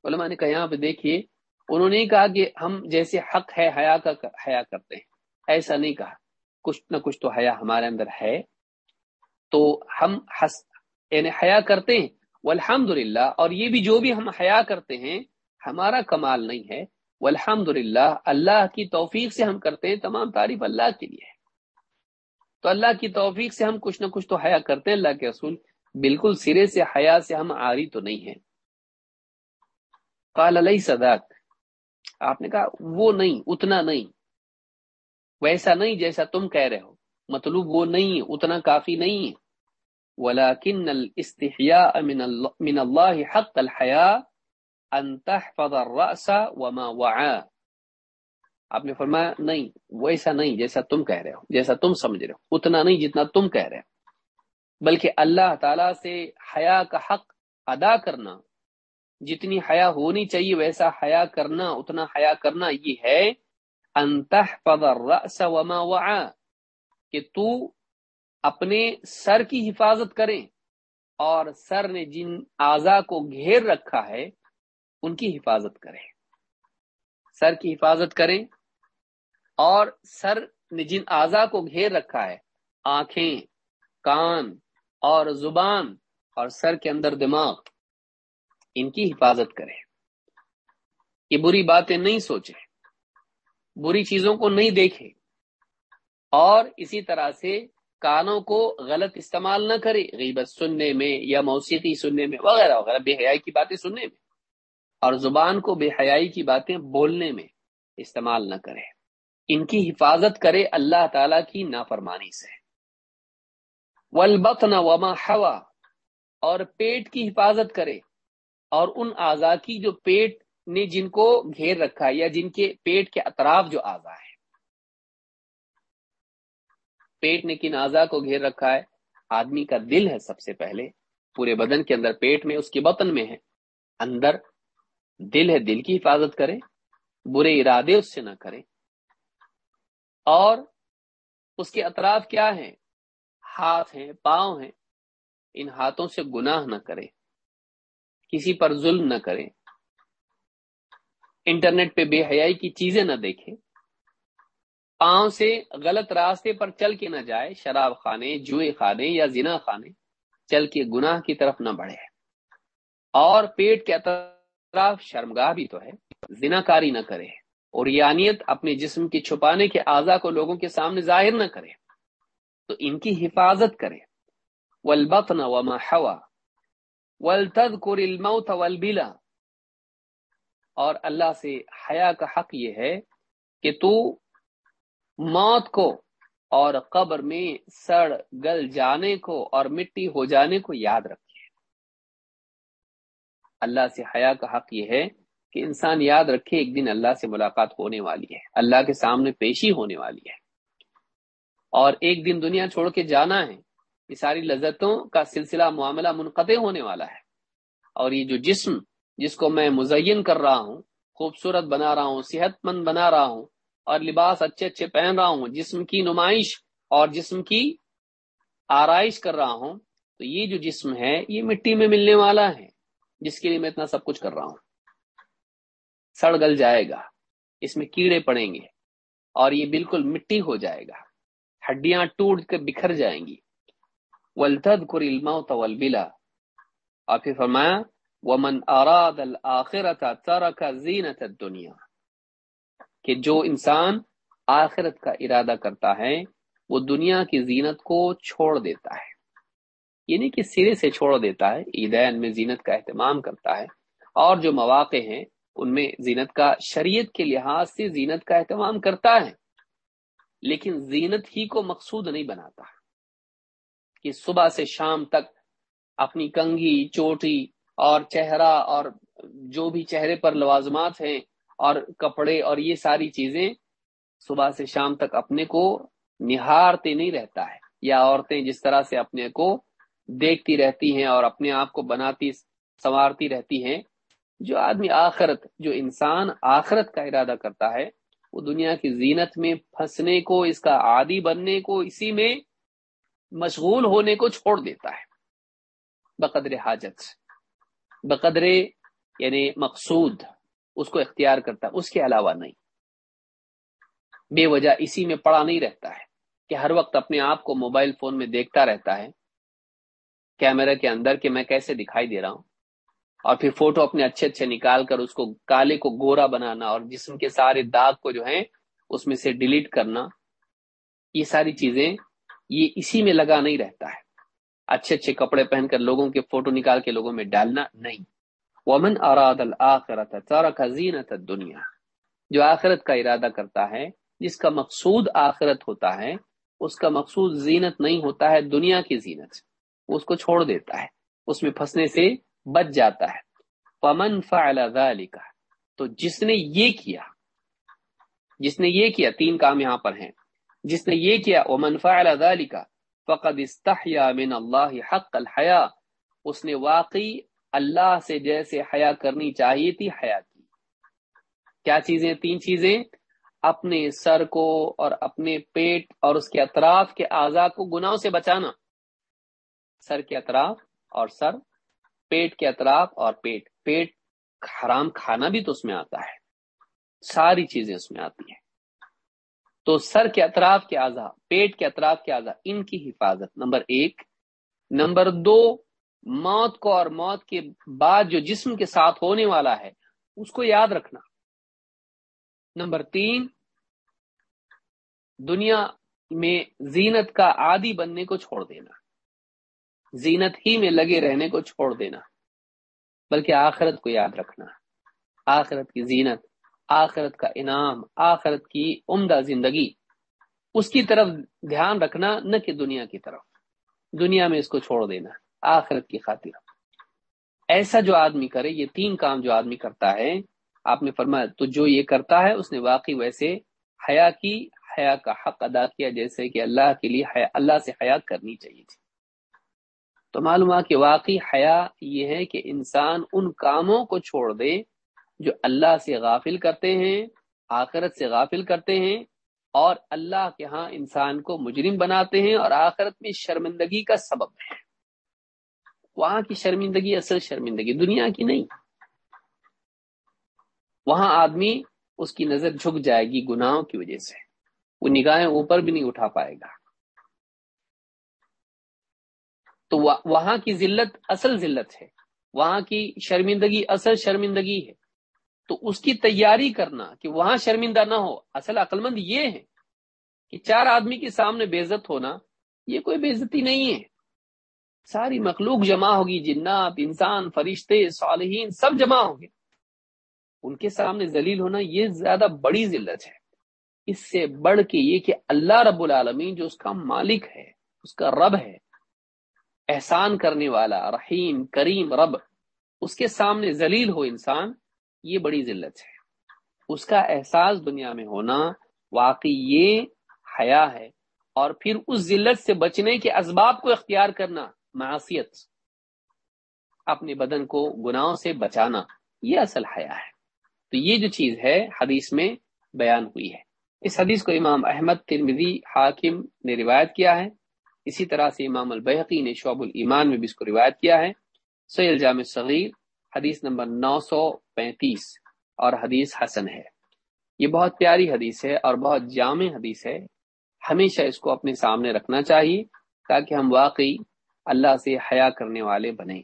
علماء نے کہا، یہاں پہ دیکھیے، انہوں نے کہا کہ ہم جیسے حق ہے، حیا کا حیا کرتے ہیں۔ ایسا نہیں کہا۔ کچھ نہ کچھ تو حیا ہمارے اندر ہے۔ تو ہم یعنی حیا کرتے ہیں۔ والحمد اور یہ بھی جو بھی ہم حیا کرتے ہیں، ہمارا کمال نہیں ہے۔ والحمد اللہ کی توفیق سے ہم کرتے ہیں، تمام تعریف اللہ کے لیے تو اللہ کی توفیق سے ہم کچھ نہ کچھ تو حیا کرتے ہیں، اللہ کے رسول۔ بالکل سرے سے، حیا سے ہم آری تو نہیں ہے قال علیہ صداق آپ نے کہا، وہ نہیں، اتنا نہیں۔ ویسا نہیں جیسا تم کہہ رہے ہو۔ مطلوب وہ نہیں، اتنا کافی نہیں ہے۔ ولاکن الاستحیاء من اللہ حق الحیاء ان تحفظ الرأس وما وعا آپ نے فرمایا، نہیں، ویسا نہیں جیسا تم کہہ رہے ہو، جیسا تم سمجھ رہے ہو، اتنا نہیں جتنا تم کہہ رہے ہو۔ بلکہ اللہ تعالی سے حیا کا حق ادا کرنا، جتنی حیا ہونی چاہیے ویسا حیا کرنا، اتنا حیا کرنا یہ ہے ان تحفظ الرأس وما وعا کہ تو اپنے سر کی حفاظت کریں اور سر نے جن اعضا کو گھیر رکھا ہے، ان کی حفاظت کریں۔ سر کی حفاظت کریں اور سر نے جن اعضا کو گھیر رکھا ہے، آنکھیں، کان اور زبان اور سر کے اندر دماغ، ان کی حفاظت کریں۔ یہ بری باتیں نہیں سوچے بری چیزوں کو نہیں دیکھے اور اسی طرح سے کانوں کو غلط استعمال نہ کرے، غیبت سننے میں یا موسیقی سننے میں، وغیرہ وغیرہ، بے حیائی کی باتیں سننے میں، اور زبان کو بے حیائی کی باتیں بولنے میں استعمال نہ کرے۔ ان کی حفاظت کرے اللہ تعالی کی نافرمانی سے۔ ولبت وما ہوا اور پیٹ کی حفاظت کرے۔ اور ان اعضا کی جو پیٹ نے جن کو گھیر رکھا ہے یا جن کے پیٹ کے اطراف جو اعضا ہے پیٹ نے کن اعضا کو گھیر رکھا ہے۔ آدمی کا دل ہے سب سے پہلے۔ پورے بدن کے اندر پیٹ میں، اس کے بطن میں ہے۔ اندر دل ہے، دل کی حفاظت کرے برے ارادے اس سے نہ کرے اور اس کے اطراف کیا ہیں؟ ہاتھ ہیں، پاؤں ہیں۔ ان ہاتھوں سے گناہ نہ کرے کسی پر ظلم نہ کرے انٹرنیٹ پہ بے حیائی کی چیزیں نہ دیکھے پاؤں سے غلط راستے پر چل کے نہ جائے، شراب خانے، جوئے خانے یا زنا خانے، چل کے گناہ کی طرف نہ بڑھے۔ اور پیٹ کے اطراف شرمگاہ بھی تو ہے زنا کاری نہ کرے۔ اور یانیت اپنے جسم کی چھپانے کے اعضا کو لوگوں کے سامنے ظاہر نہ کرے۔ تو ان کی حفاظت کرے۔ ولبطن وما حوا ولتذکر الموت والبلا اور اللہ سے حیا کا حق یہ ہے کہ تو موت کو اور قبر میں سڑ گل جانے کو اور مٹی ہو جانے کو یاد رکھے اللہ سے حیا کا حق یہ ہے کہ انسان یاد رکھے ایک دن اللہ سے ملاقات ہونے والی ہے، اللہ کے سامنے پیشی ہونے والی ہے۔ اور ایک دن دنیا چھوڑ کے جانا ہے، یہ ساری لذتوں کا سلسلہ معاملہ منقطع ہونے والا ہے۔ اور یہ جو جسم جس کو میں مزین کر رہا ہوں، خوبصورت بنا رہا ہوں، صحت مند بنا رہا ہوں اور لباس اچھے اچھے پہن رہا ہوں، جسم کی نمائش اور جسم کی آرائش کر رہا ہوں، تو یہ جو جسم ہے، یہ مٹی میں ملنے والا ہے۔ جس کے لیے میں اتنا سب کچھ کر رہا ہوں۔ سڑ گل جائے گا۔ اس میں کیڑے پڑیں گے اور یہ بالکل مٹی ہو جائے گا۔ ہڈیاں ٹوٹ کر بکھر جائیں گی۔ ولتد الموت والبلا۔ اور پھر فرمایا، ومن اراد الاخرت ترک زینت الدنیا کہ جو انسان آخرت کا ارادہ کرتا ہے، وہ دنیا کی زینت کو چھوڑ دیتا ہے۔ یعنی کہ سرے سے چھوڑ دیتا ہے عیدین میں زینت کا اہتمام کرتا ہے۔ اور جو مواقع ہیں، ان میں زینت کا شریعت کے لحاظ سے زینت کا اہتمام کرتا ہے۔ لیکن زینت ہی کو مقصود نہیں بناتا۔ کہ صبح سے شام تک اپنی کنگھی، چوٹی اور چہرہ اور جو بھی چہرے پر لوازمات ہیں اور کپڑے اور یہ ساری چیزیں صبح سے شام تک اپنے کو نہارتے نہیں رہتا ہے، یا عورتیں جس طرح سے اپنے کو دیکھتی رہتی ہیں اور اپنے آپ کو بناتی، سنوارتی رہتی ہیں، جو آدمی آخرت، جو انسان آخرت کا ارادہ کرتا ہے، وہ دنیا کی زینت میں پھنسنے کو، اس کا عادی بننے کو، اسی میں مشغول ہونے کو چھوڑ دیتا ہے۔ بقدر حاجت، بقدر یعنی مقصود۔ اس کو اختیار کرتا ہے، اس کے علاوہ نہیں۔ بے وجہ اسی میں پڑا نہیں رہتا ہے کہ ہر وقت اپنے آپ کو موبائل فون میں دیکھتا رہتا ہے۔ کیمرے کے اندر کہ میں کیسے دکھائی دے رہا ہوں۔ اور پھر فوٹو اپنے اچھے اچھے نکال کر اس کو کالے کو گورا بنانا اور جسم کے سارے داغ کو جو ہے اس میں سے ڈیلیٹ کرنا۔ یہ ساری چیزیں، یہ اسی میں لگا نہیں رہتا ہے۔ اچھے اچھے کپڑے پہن کر لوگوں کے فوٹو نکال کے لوگوں میں ڈالنا نہیں۔ ومن اراد الآخرت ترک زینت الدنیا۔ جو آخرت کا ارادہ کرتا ہے، جس کا مقصود آخرت ہوتا ہے، اس کا مقصود زینت نہیں ہوتا ہے، دنیا کی زینت۔ اس کو چھوڑ دیتا ہے۔ اس میں پھنسنے سے بچ جاتا ہے۔ پمن فعل ذلك تو جس نے یہ کیا، جس نے یہ کیا، تین کام یہاں پر ہیں۔ جس نے یہ کیا، ومن فعل ذلك فقد استحیا من اللہ حق الحیا اس نے واقعی اللہ سے جیسے حیا کرنی چاہیے تھی، حیا کی۔ کیا چیزیں؟ تین چیزیں۔ اپنے سر کو اور اپنے پیٹ اور اس کے اطراف کے اعضاء کو گناہوں سے بچانا۔ سر کے اطراف اور سر، پیٹ کے اطراف اور پیٹ۔ پیٹ حرام کھانا بھی تو اس میں آتا ہے۔ ساری چیزیں اس میں آتی ہیں۔ تو سر کے اطراف کے اعضاء، پیٹ کے اطراف کے اعضاء، ان کی حفاظت۔ نمبر ایک۔ نمبر دو موت کو اور موت کے بعد جو جسم کے ساتھ ہونے والا ہے، اس کو یاد رکھنا۔ نمبر تین، دنیا میں زینت کا عادی بننے کو چھوڑ دینا۔ زینت ہی میں لگے رہنے کو چھوڑ دینا۔ بلکہ آخرت کو یاد رکھنا۔ آخرت کی زینت، آخرت کا انعام، آخرت کی عمدہ زندگی۔ اس کی طرف دھیان رکھنا، نہ کہ دنیا کی طرف۔ دنیا میں اس کو چھوڑ دینا۔ آخرت کی خاطر۔ ایسا جو آدمی کرے، یہ تین کام جو آدمی کرتا ہے، آپ نے فرمایا، تو جو یہ کرتا ہے، اس نے واقعی ویسے حیا کی، حیا کا حق ادا کیا، جیسے کہ اللہ کے لیے اللہ سے حیا کرنی چاہیے تھی۔ تو معلوم کہ واقعی حیا یہ ہے کہ انسان ان کاموں کو چھوڑ دے جو اللہ سے غافل کرتے ہیں، آخرت سے غافل کرتے ہیں، اور اللہ کے ہاں انسان کو مجرم بناتے ہیں، اور آخرت میں شرمندگی کا سبب ہے وہاں کی شرمندگی اصل شرمندگی، دنیا کی نہیں۔ وہاں آدمی اس کی نظر جھک جائے گی گناہوں کی وجہ سے۔ وہ نگاہیں اوپر بھی نہیں اٹھا پائے گا۔ تو وہاں کی ذلت اصل ذلت ہے۔ وہاں کی شرمندگی اصل شرمندگی ہے۔ تو اس کی تیاری کرنا کہ وہاں شرمندہ نہ ہو، اصل عقل مند یہ ہے کہ چار آدمی کے سامنے بے عزت ہونا یہ کوئی بے عزتی نہیں ہے۔ ساری مخلوق جمع ہوگی، جنات، انسان، فرشتے، صالحین، سب جمع ہوں گے۔ ان کے سامنے ذلیل ہونا یہ زیادہ بڑی ذلت ہے۔ اس سے بڑھ کے یہ کہ اللہ رب العالمین جو اس کا مالک ہے، اس کا رب ہے، احسان کرنے والا، رحیم، کریم رب، اس کے سامنے ذلیل ہو انسان، یہ بڑی ذلت ہے۔ اس کا احساس دنیا میں ہونا واقعی یہ حیا ہے۔ اور پھر اس ذلت سے بچنے کے اسباب کو اختیار کرنا معاشیت اپنے بدن کو گناہوں سے بچانا، یہ اصل حیا ہے۔ تو یہ جو چیز ہے، حدیث میں بیان ہوئی ہے۔ اس حدیث کو امام احمد، ترمذی، حاکم نے روایت کیا ہے۔ اسی طرح سے امام البحقی نے شعب الایمان میں بھی اس کو روایت کیا ہے۔ سیل جامع صغیر حدیث نمبر نو سو پینتیس، اور حدیث حسن ہے۔ یہ بہت پیاری حدیث ہے اور بہت جامع حدیث ہے۔ ہمیشہ اس کو اپنے سامنے رکھنا چاہیے تاکہ ہم واقعی اللہ سے حیا کرنے والے بنے۔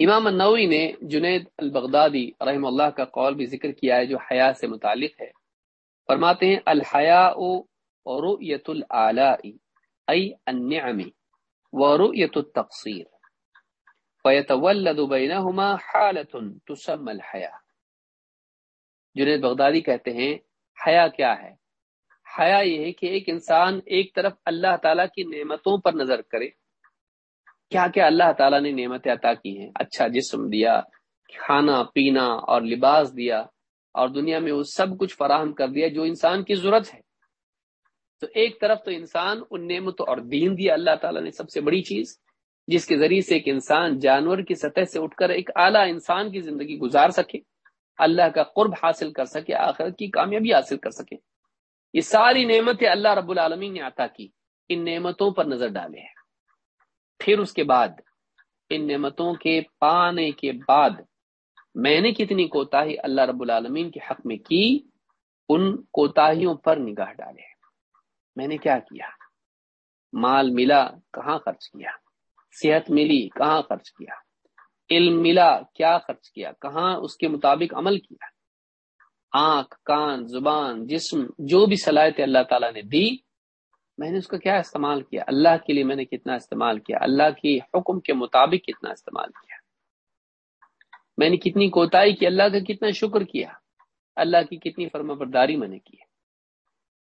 امام النوی نے جنید البغدادی رحم اللہ کا قول بھی ذکر کیا ہے جو حیا سے متعلق ہے۔ فرماتے ہیں الحیا رؤیت العلاء ای النعم ورؤية التقصير فيتولد بينهما حالة تسمى الحياة جنید بغدادی کہتے ہیں حیا کیا ہے؟ حیا یہ ہے کہ ایک انسان ایک طرف اللہ تعالیٰ کی نعمتوں پر نظر کرے۔ کیا کیا اللہ تعالیٰ نے نعمتیں عطا کی ہیں؟ اچھا جسم دیا، کھانا، پینا اور لباس دیا اور دنیا میں وہ سب کچھ فراہم کر دیا جو انسان کی ضرورت ہے۔ تو ایک طرف تو انسان ان نعمتوں اور دین دیا اللہ تعالیٰ نے سب سے بڑی چیز، جس کے ذریعے سے ایک انسان جانور کی سطح سے اٹھ کر ایک اعلیٰ انسان کی زندگی گزار سکے، اللہ کا قرب حاصل کر سکے، آخرت کی کامیابی حاصل کر سکے۔ یہ ساری نعمتیں اللہ رب العالمین نے عطا کی۔ ان نعمتوں پر نظر ڈالے ہیں پھر اس کے بعد ان نعمتوں کے پانے کے بعد میں نے کتنی کوتاہی اللہ رب العالمین کے حق میں کی، ان کوتاہیوں پر نگاہ ڈالے میں نے کیا کیا؟ مال ملا، کہاں خرچ کیا؟ صحت ملی، کہاں خرچ کیا؟ علم ملا، کیا خرچ کیا؟ کہاں اس کے مطابق عمل کیا؟ آنکھ، کان، زبان، جسم، جو بھی صلاحیت اللہ تعالیٰ نے دی، میں نے اس کا کیا استعمال کیا؟ اللہ کے لیے میں نے کتنا استعمال کیا؟ اللہ کی حکم کے مطابق کتنا استعمال کیا؟ میں نے کتنی کوتاہی کی؟ اللہ کا کتنا شکر کیا؟ اللہ کی کتنی فرما برداری میں نے کی؟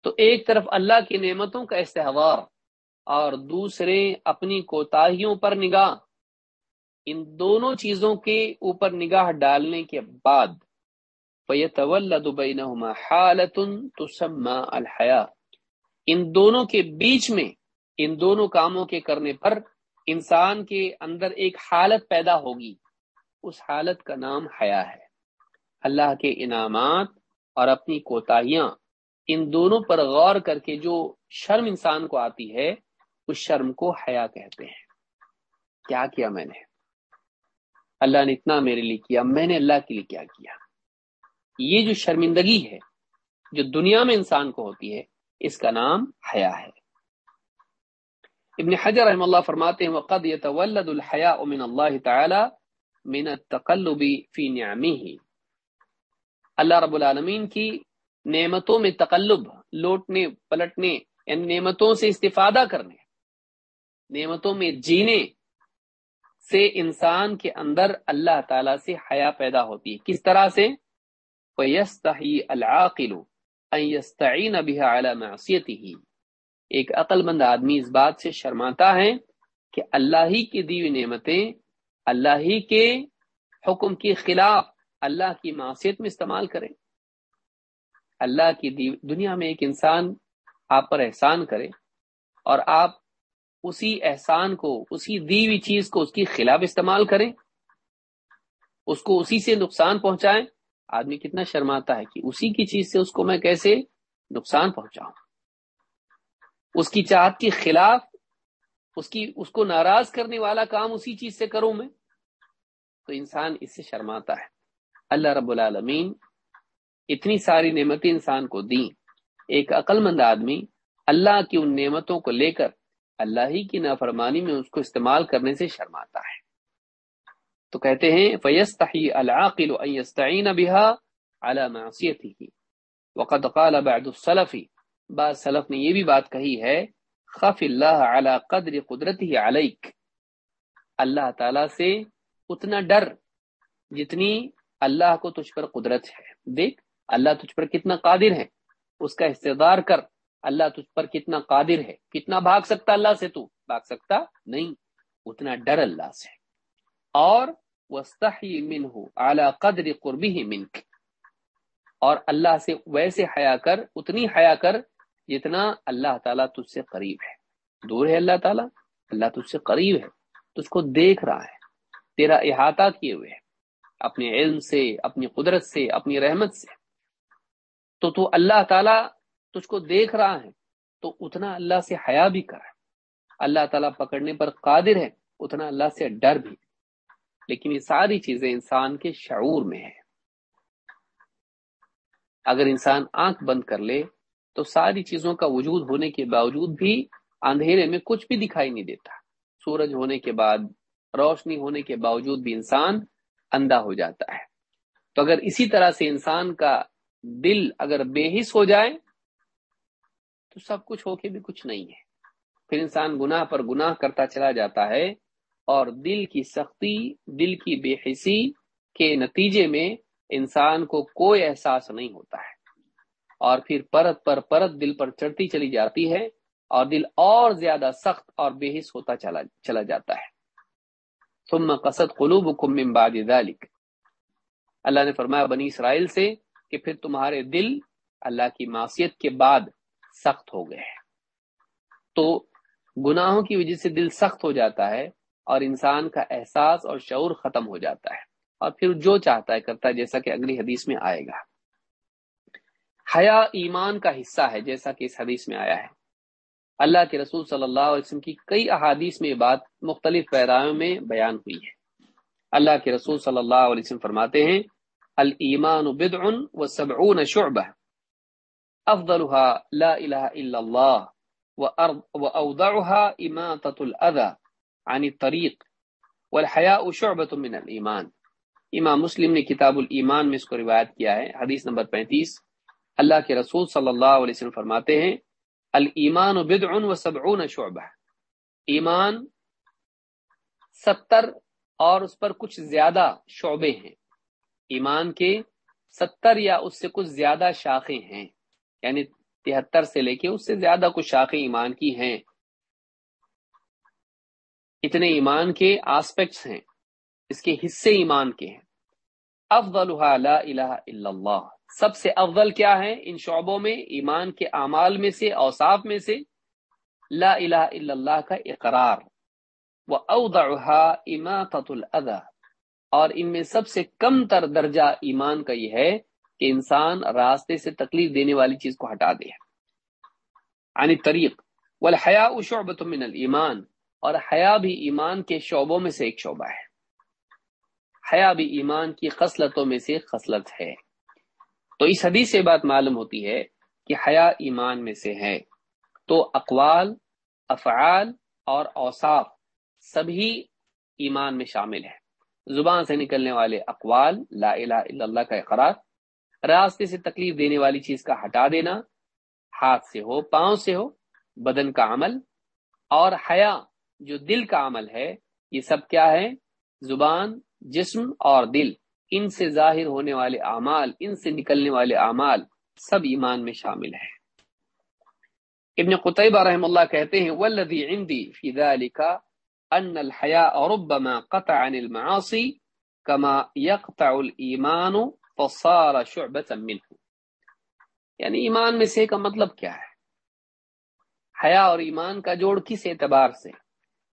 تو ایک طرف اللہ کی نعمتوں کا استحوار اور دوسرے اپنی کوتاہیوں پر نگاہ، ان دونوں چیزوں کے اوپر نگاہ ڈالنے کے بعد فَيَتَوَلَّدُ بَيْنَهُمَا حَالَةٌ تُسَمَّا الْحَيَا ان دونوں کے بیچ میں، ان دونوں کاموں کے کرنے پر انسان کے اندر ایک حالت پیدا ہوگی۔ اس حالت کا نام حیا ہے۔ اللہ کے انعامات اور اپنی کوتاہیاں ان دونوں پر غور کر کے جو شرم انسان کو آتی ہے، اس شرم کو حیا کہتے ہیں۔ کیا کیا میں نے؟ اللہ نے اتنا میرے لیے کیا، میں نے اللہ کے لیے کیا کیا؟ یہ جو شرمندگی ہے، جو دنیا میں انسان کو ہوتی ہے، اس کا نام حیا ہے۔ ابن حجر رحم اللہ فرماتے ہیں، وقد يتولد الحياء من الله تعالى من التقلب في نعمه۔ اللہ رب العالمین کی نعمتوں میں تقلب، لوٹنے، پلٹنے یعنی نعمتوں سے استفادہ کرنے، نعمتوں میں جینے سے انسان کے اندر اللہ تعالی سے حیا پیدا ہوتی ہے۔ کس طرح سے؟ فَيَسْتَحِي الْعَاقِلُ أَن بِهَا عَلَى مَعْصِيَتِهِ ایک عقل مند آدمی اس بات سے شرماتا ہے کہ اللہ ہی کی دیوی نعمتیں، اللہ ہی کے حکم کے خلاف اللہ کی معصیت میں استعمال کرے اللہ کی دنیا میں ایک انسان آپ پر احسان کرے اور آپ اسی احسان کو، اسی دی ہوئی چیز کو اس کی خلاف استعمال کریں، اس کو اسی سے نقصان پہنچائیں۔ آدمی کتنا شرماتا ہے کہ اسی کی چیز سے اس کو میں کیسے نقصان پہنچاؤں۔ اس کی چاہت کے خلاف اس کی، اس کو ناراض کرنے والا کام اسی چیز سے کروں میں؟ تو انسان اس سے شرماتا ہے۔ اللہ رب العالمین اتنی ساری نعمتیں انسان کو دیں۔ ایک عقل مند آدمی اللہ کی ان نعمتوں کو لے کر اللہ ہی کی نافرمانی میں اس کو استعمال کرنے سے شرماتا ہے۔ تو کہتے ہیں فیستحی العاقل ان يستعین بها على معصیته وقد قال بعد السلف، بعض سلف نے یہ بھی بات کہی ہے، خف اللہ على قدر قدرته علیک اللہ تعالی سے اتنا ڈر جتنی اللہ کو تجھ پر قدرت ہے۔ دیکھ، اللہ تجھ پر کتنا قادر ہے۔ اس کا استدار کر، اللہ تجھ پر کتنا قادر ہے۔ کتنا بھاگ سکتا اللہ سے تو؟ بھاگ سکتا نہیں۔ اتنا ڈر اللہ سے۔ اور وسطی منہ اعلی قدر قربی منک۔ اور اللہ سے ویسے حیا کر، اتنی حیا کر جتنا اللہ تعالیٰ تجھ سے قریب ہے۔ دور ہے اللہ تعالیٰ، اللہ تجھ سے قریب ہے، تجھ کو دیکھ رہا ہے، تیرا احاطہ کیے ہوئے ہے۔ اپنے علم سے، اپنی قدرت سے، اپنی رحمت سے۔ تو تو اللہ تعالیٰ تجھ کو دیکھ رہا ہے، تو اتنا اللہ سے حیا بھی کر۔ اللہ تعالیٰ پکڑنے پر قادر ہے، اتنا اللہ سے ڈر بھی۔ لیکن یہ ساری چیزیں انسان کے شعور میں ہے اگر انسان آنکھ بند کر لے، تو ساری چیزوں کا وجود ہونے کے باوجود بھی اندھیرے میں کچھ بھی دکھائی نہیں دیتا۔ سورج ہونے کے بعد، روشنی ہونے کے باوجود بھی انسان اندھا ہو جاتا ہے۔ تو اگر اسی طرح سے انسان کا دل اگر بے حص ہو جائے، تو سب کچھ ہو کے بھی کچھ نہیں ہے۔ پھر انسان گناہ پر گناہ کرتا چلا جاتا ہے۔ اور دل کی سختی، دل کی بے حسی کے نتیجے میں انسان کو کوئی احساس نہیں ہوتا ہے۔ اور پھر پرت پر پرت دل پر چڑھتی چلی جاتی ہے اور دل اور زیادہ سخت اور بے حس ہوتا چلا چلا جاتا ہے۔ ثم قصد قلوب من بعد ذلك اللہ نے فرمایا، بنی اسرائیل سے کہ پھر تمہارے دل اللہ کی معصیت کے بعد سخت ہو گئے۔ تو گناہوں کی وجہ سے دل سخت ہو جاتا ہے۔ اور انسان کا احساس اور شعور ختم ہو جاتا ہے اور پھر جو چاہتا ہے کرتا ہے، جیسا کہ اگلی حدیث میں آئے گا۔ حیا ایمان کا حصہ ہے، جیسا کہ اس حدیث میں آیا ہے۔ اللہ کے رسول صلی اللہ علیہ وسلم کی کئی احادیث میں بات مختلف پیراوں میں بیان ہوئی ہے۔ اللہ کے رسول صلی اللہ علیہ وسلم فرماتے ہیں المان بدع و سبعون شعبہ۔ افضلها لا الہ الا اللہ و اوضعها اماتت الاذى عن الطریق والحیاء شعبة من الایمان امام مسلم نے کتاب الایمان میں اس کو روایت کیا ہے، حدیث نمبر پینتیس۔ اللہ کے رسول صلی اللہ علیہ وسلم فرماتے ہیں المان بدع و سبعون شعبہ۔ ایمان ستر اور اس پر کچھ زیادہ شعبے ہیں۔ ایمان کے ستر یا اس سے کچھ زیادہ شاخیں ہیں۔ یعنی تہتر سے لے کے اس سے زیادہ کچھ شاخیں ایمان کی ہیں۔ اتنے ایمان کے آسپیکٹس ہیں، اس کے حصے ایمان کے ہیں۔ افضلها لا الہ الا اللہ۔ سب سے افضل کیا ہے ان شعبوں میں، ایمان کے اعمال میں سے، اوصاف میں سے۔ لا الہ الا اللہ کا اقرار۔ وہ اودا الاذى اور ان میں سب سے کم تر درجہ ایمان کا یہ ہے کہ انسان راستے سے تکلیف دینے والی چیز کو ہٹا دے۔ یعنی طریق والحیاء شعبۃ من الایمان اور حیا بھی ایمان کے شعبوں میں سے ایک شعبہ ہے۔ حیا بھی ایمان کی خصلتوں میں سے خصلت ہے۔ تو اس حدیث سے بات معلوم ہوتی ہے کہ حیا ایمان میں سے ہے۔ تو اقوال، افعال اور اوصاف سبھی ایمان میں شامل ہے زبان سے نکلنے والے اقوال، لا الہ الا اللہ کا اقرار، راستے سے تکلیف دینے والی چیز کا ہٹا دینا، ہاتھ سے ہو، پاؤں سے ہو، بدن کا عمل، اور حیا جو دل کا عمل ہے، یہ سب کیا ہے؟ زبان، جسم اور دل۔ ان سے ظاہر ہونے والے اعمال، ان سے نکلنے والے اعمال سب ایمان میں شامل ہیں۔ ابن قطعبہ رحم اللہ کہتے ہیں، والذی عندي في ذلك ان الحياء ربما قطع عن المعاصي كما يقطع الايمان فصار شعبة منه یعنی ایمان میں سے کا مطلب کیا ہے؟ حیا اور ایمان کا جوڑ کس اعتبار سے؟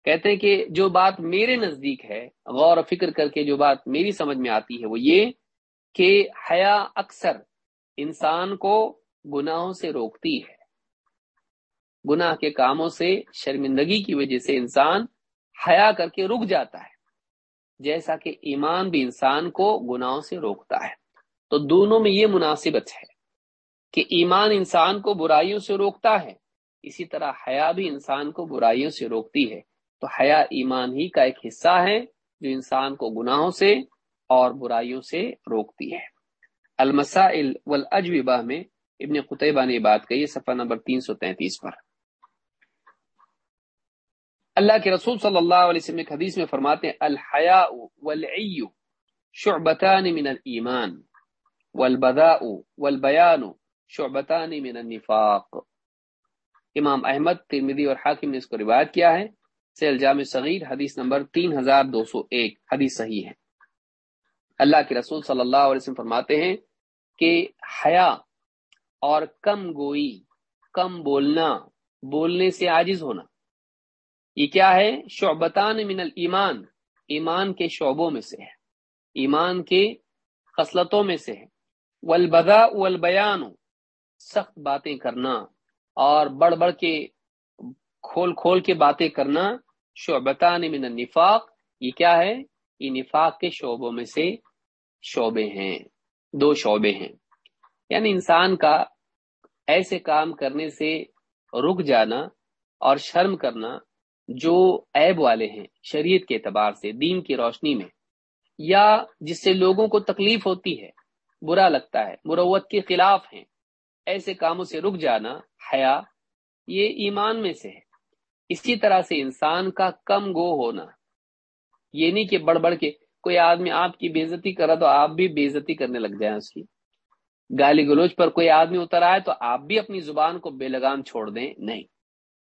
کہتے ہیں کہ جو بات میرے نزدیک ہے، غور و فکر کر کے جو بات میری سمجھ میں آتی ہے وہ یہ کہ حیا اکثر انسان کو گناہوں سے روکتی ہے۔ گناہ کے کاموں سے، شرمندگی کی وجہ سے انسان حیا کر کے رک جاتا ہے، جیسا کہ ایمان بھی انسان کو گناہوں سے روکتا ہے۔ تو دونوں میں یہ مناسبت ہے کہ ایمان انسان کو برائیوں سے روکتا ہے، اسی طرح حیا بھی انسان کو برائیوں سے روکتی ہے۔ تو حیا ایمان ہی کا ایک حصہ ہے جو انسان کو گناہوں سے اور برائیوں سے روکتی ہے۔ المسائل والاجوبہ میں ابن قطعبہ نے بات کہی صفحہ نمبر تین سو تینتیس پر۔ اللہ کے رسول صلی اللہ علیہ وسلم ایک حدیث میں فرماتے ہیں، الحیاء والعی شعبتان من الایمان والبذاء والبیان شعبتان من النفاق۔ امام احمد، ترمذی اور حاکم نے اس کو روایت کیا ہے۔ سے الجام صغیر، حدیث نمبر تین ہزار دو سو ایک۔ حدیث صحیح ہے۔ اللہ کے رسول صلی اللہ علیہ وسلم فرماتے ہیں کہ حیا اور کم گوئی، کم بولنا، بولنے سے عاجز ہونا۔ یہ کیا ہے؟ شعبتان من الایمان، ایمان کے شعبوں میں سے ہے۔ ایمان کے خصلتوں میں سے ہے۔ والبدا والبیان، سخت باتیں کرنا اور بڑھ بڑھ کے کھول کھول کے باتیں کرنا۔ شعبتان من النفاق، یہ کیا ہے؟ یہ نفاق کے شعبوں میں سے شعبے ہیں، دو شعبے ہیں۔ یعنی انسان کا ایسے کام کرنے سے رک جانا اور شرم کرنا جو عیب والے ہیں شریعت کے اعتبار سے، دین کی روشنی میں۔ یا جس سے لوگوں کو تکلیف ہوتی ہے، برا لگتا ہے، مروت کے خلاف ہیں۔ ایسے کاموں سے رک جانا، حیا، یہ ایمان میں سے ہے۔ اسی طرح سے انسان کا کم گو ہونا۔ یہ نہیں کہ بڑھ بڑھ کے کوئی آدمی آپ کی بےزتی کرا تو آپ بھی بےزتی کرنے لگ جائیں اس کی۔ گالی گلوچ پر کوئی آدمی اتر آئے تو آپ بھی اپنی زبان کو بے لگام چھوڑ دیں۔ نہیں۔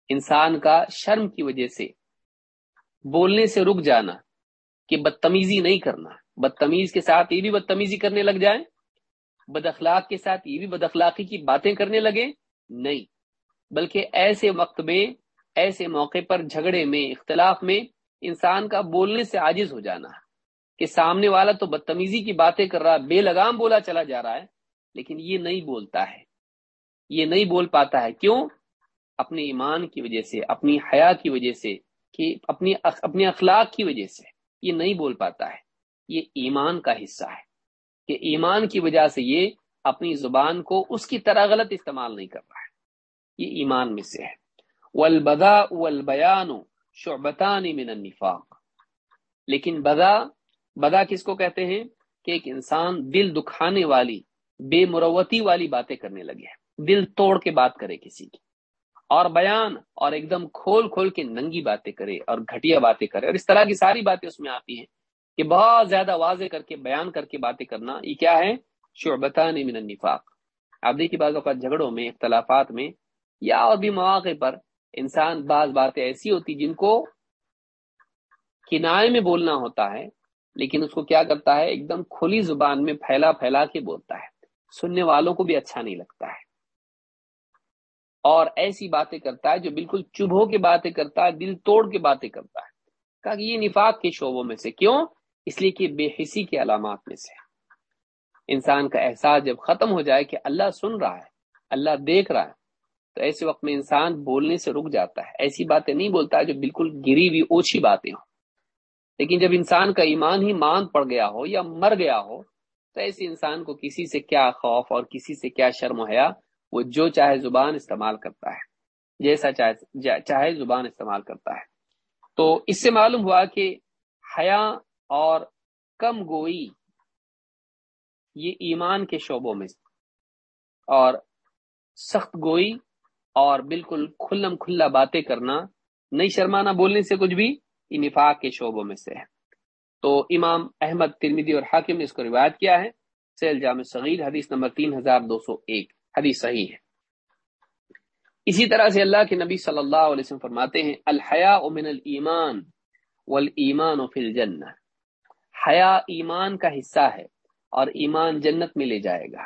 انسان کا شرم کی وجہ سے بولنے سے رک جانا کہ بدتمیزی نہیں کرنا۔ بدتمیز کے ساتھ یہ بھی بدتمیزی کرنے لگ جائیں۔ بد اخلاق کے ساتھ یہ بھی بد اخلاقی کی باتیں کرنے لگے نہیں۔ بلکہ ایسے وقت میں ایسے موقع پر جھگڑے میں، اختلاف میں انسان کا بولنے سے عاجز ہو جانا کہ سامنے والا تو بدتمیزی کی باتیں کر رہا بے لگام بولا چلا جا رہا ہے، لیکن یہ نہیں بولتا ہے۔ یہ نہیں بول پاتا ہے۔ کیوں؟ اپنے ایمان کی وجہ سے، اپنی حیا کی وجہ سے، کہ اپنی اپنے اخلاق کی وجہ سے۔ یہ نہیں بول پاتا ہے۔ یہ ایمان کا حصہ ہے۔ کہ ایمان کی وجہ سے یہ اپنی زبان کو اس کی طرح غلط استعمال نہیں کر رہا ہے۔ یہ ایمان میں سے ہے۔ والبدا والبیان شعبتان من النفاق. لیکن بدا بدا کس کو کہتے ہیں؟ کہ ایک انسان دل دکھانے والی، بے مروتی والی باتیں کرنے لگے دل توڑ کے بات کرے کسی کی۔ اور بیان، اور ایک دم کھول کھول کے ننگی باتیں کرے، اور گھٹیا باتیں کرے۔ اور اس طرح کی ساری باتیں اس میں آتی ہیں کہ بہت زیادہ واضح کر کے، بیان کر کے باتیں کرنا، یہ کیا ہے؟ شعبتان من النفاق۔ آپ دیکھیے بعض اوقات جھگڑوں میں، اختلافات میں، یا اور بھی مواقع پر انسان بعض باتیں ایسی ہوتی جن کو کنائے میں بولنا ہوتا ہے، لیکن اس کو کیا کرتا ہے؟ ایک دم کھلی زبان میں پھیلا پھیلا کے بولتا ہے۔ سننے والوں کو بھی اچھا نہیں لگتا ہے۔ اور ایسی باتیں کرتا ہے جو بالکل چبھو کے باتیں کرتا ہے، دل توڑ کے باتیں کرتا ہے۔ کہا کہ یہ نفاق کے شعبوں میں سے کیوں؟ اس لیے کہ بے حسی کی علامات میں سے۔ انسان کا احساس جب ختم ہو جائے کہ اللہ سن رہا ہے، اللہ دیکھ رہا ہے تو ایسے وقت میں انسان بولنے سے رک جاتا ہے۔ ایسی باتیں نہیں بولتا جو بالکل گری ہوئی اوچھی باتیں ہوں۔ لیکن جب انسان کا ایمان ہی مان پڑ گیا ہو یا مر گیا ہو، تو ایسے انسان کو کسی سے کیا خوف اور کسی سے کیا شرم حیا، وہ جو چاہے زبان استعمال کرتا ہے۔ جیسا چاہے چاہے زبان استعمال کرتا ہے۔ تو اس سے معلوم ہوا کہ حیا اور کم گوئی، یہ ایمان کے شعبوں میں اور سخت گوئی اور بالکل کھلم کھلا باتیں کرنا، نہیں شرمانا بولنے سے کچھ بھی نفاق کے شعبوں میں سے ہے۔ تو امام احمد ترمیدی اور حاکم نے اس کو روایت کیا ہے۔ سیل جامع صغیر، حدیث نمبر تین ہزار دو سو ایک۔ حدیث صحیح ہے۔ اسی طرح سے اللہ کے نبی صلی اللہ علیہ وسلم فرماتے ہیں الحیا من المان والایمان فی الجنہ۔ حیا ایمان کا حصہ ہے اور ایمان جنت میں لے جائے گا۔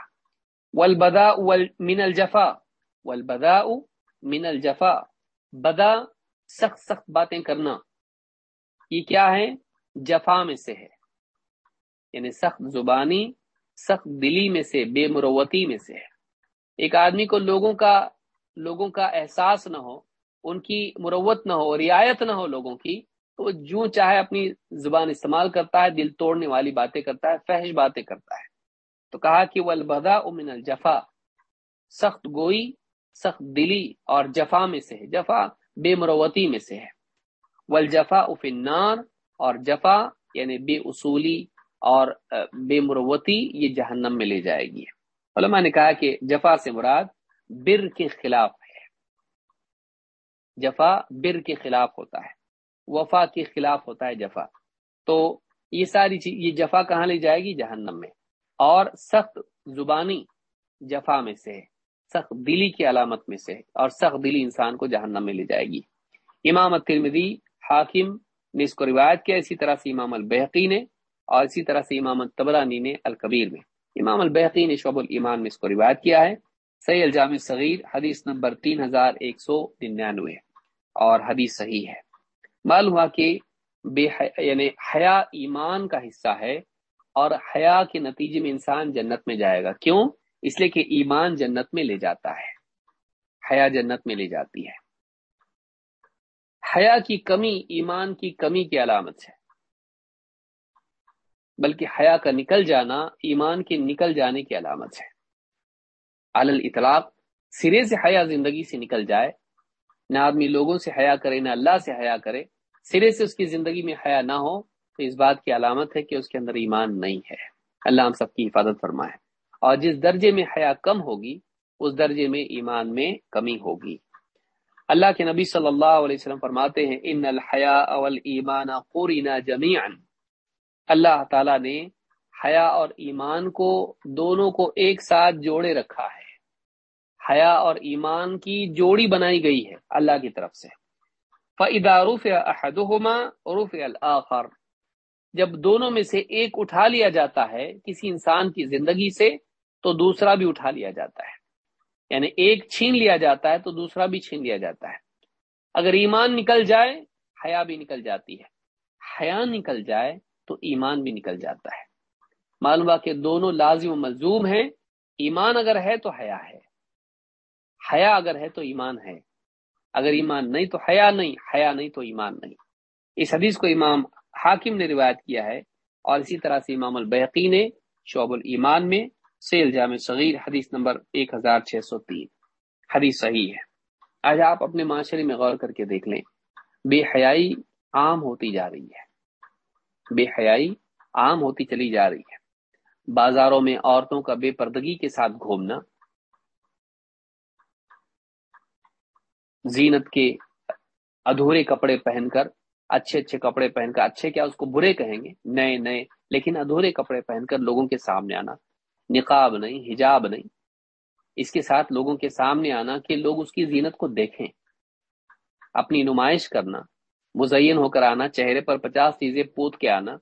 والبدا من الجفا والبدا من الجفا بدا سخت سخت باتیں کرنا۔ یہ کیا ہے جفا میں سے ہے۔ یعنی سخت زبانی، سخت دلی میں سے، بے مروتی میں سے ہے۔ ایک آدمی کو لوگوں کا لوگوں کا احساس نہ ہو، ان کی مروت نہ ہو، رعایت نہ ہو لوگوں کی، تو جو چاہے اپنی زبان استعمال کرتا ہے، دل توڑنے والی باتیں کرتا ہے، فحش باتیں کرتا ہے۔ تو کہا کہ البدا امن الجفا سخت گوئی سخت دلی اور جفا میں سے ہے۔ جفا بے مروتی میں سے ہے۔ والجفا افنار اور جفا یعنی بے اصولی اور بے مروتی یہ جہنم میں لے جائے گی۔ علماء نے کہا کہ جفا سے مراد بر کے خلاف ہے۔ جفا بر کے خلاف ہوتا ہے۔ وفا کے خلاف ہوتا ہے جفا۔ تو یہ ساری چیز، یہ جفا کہاں لے جائے گی؟ جہنم میں۔ اور سخت زبانی جفا میں سے ہے۔ سخت دلی کی علامت میں سے اور سخت دلی انسان کو جہنم میں لے جائے گی۔ امام ترمدی حاکم نے اس کو روایت کیا، اسی طرح سے امام البحقی نے اور اسی طرح سے امام الطبرانی نے الکبیر میں۔ امام البحقی نے شعب الایمان میں اس کو روایت کیا ہے۔ سی الجام صغیر حدیث نمبر تین ہزار ایک سو ننانوے اور حدیث صحیح ہے۔ معلوم ہوا کہ بے یعنی حیا ایمان کا حصہ ہے اور حیا کے نتیجے میں انسان جنت میں جائے گا۔ کیوں؟ اس لیے کہ ایمان جنت میں لے جاتا ہے۔ حیا جنت میں لے جاتی ہے۔ حیا کی کمی ایمان کی کمی کی علامت ہے۔ بلکہ حیا کا نکل جانا ایمان کے نکل جانے کی علامت ہے۔ علل اطلاق سرے سے حیا زندگی سے نکل جائے، نہ آدمی لوگوں سے حیا کرے، نہ اللہ سے حیا کرے۔ سرے سے اس کی زندگی میں حیا نہ ہو تو اس بات کی علامت ہے کہ اس کے اندر ایمان نہیں ہے۔ اللہ ہم سب کی حفاظت فرمائے۔ اور جس درجے میں حیا کم ہوگی، اس درجے میں ایمان میں کمی ہوگی۔ اللہ کے نبی صلی اللہ علیہ وسلم فرماتے ہیں، ان الحیا اول ایمان قرینا جمیعا اللہ تعالی نے حیا اور ایمان کو دونوں کو ایک ساتھ جوڑے رکھا ہے۔ حیا اور ایمان کی جوڑی بنائی گئی ہے اللہ کی طرف سے۔ فَإِذَا رُفِعَ أَحَدُهُمَا رُفِعَ جب دونوں میں سے ایک اٹھا لیا جاتا ہے، کسی انسان کی زندگی سے تو دوسرا بھی اٹھا لیا جاتا ہے۔ یعنی ایک چھین لیا جاتا ہے تو دوسرا بھی چھین لیا جاتا ہے۔ اگر ایمان نکل جائے، حیا بھی نکل جاتی ہے۔ حیا نکل جائے تو ایمان بھی نکل جاتا ہے۔ معلوم کہ دونوں لازم و ملزوم ہیں۔ ایمان اگر ہے تو حیا ہے۔ حیا اگر ہے تو ایمان ہے۔ اگر ایمان نہیں تو حیا نہیں حیا نہیں تو ایمان نہیں۔ اس حدیث کو امام حاکم نے روایت کیا ہے اور اسی طرح سے امام البحقی نے شعب الایمان میں سیل جامع صغیر، حدیث نمبر ایک ہزار چھ سو تین۔ حدیث صحیح ہے۔ آج آپ اپنے معاشرے میں غور کر کے دیکھ لیں۔ بے حیائی عام ہوتی جا رہی ہے۔ بے حیائی عام ہوتی چلی جا رہی ہے۔ بازاروں میں عورتوں کا بے پردگی کے ساتھ گھومنا۔ زینت کے ادھورے کپڑے پہن کر، اچھے اچھے کپڑے پہن کر، اچھے کیا اس کو برے کہیں گے؟ نئے نئے، لیکن ادھورے کپڑے پہن کر لوگوں کے سامنے آنا۔ نقاب نہیں، حجاب نہیں۔ اس کے ساتھ لوگوں کے سامنے آنا کہ لوگ اس کی زینت کو دیکھیں۔ اپنی نمائش کرنا، مزین ہو کر آنا، چہرے پر پچاس چیزیں پوت کے آنا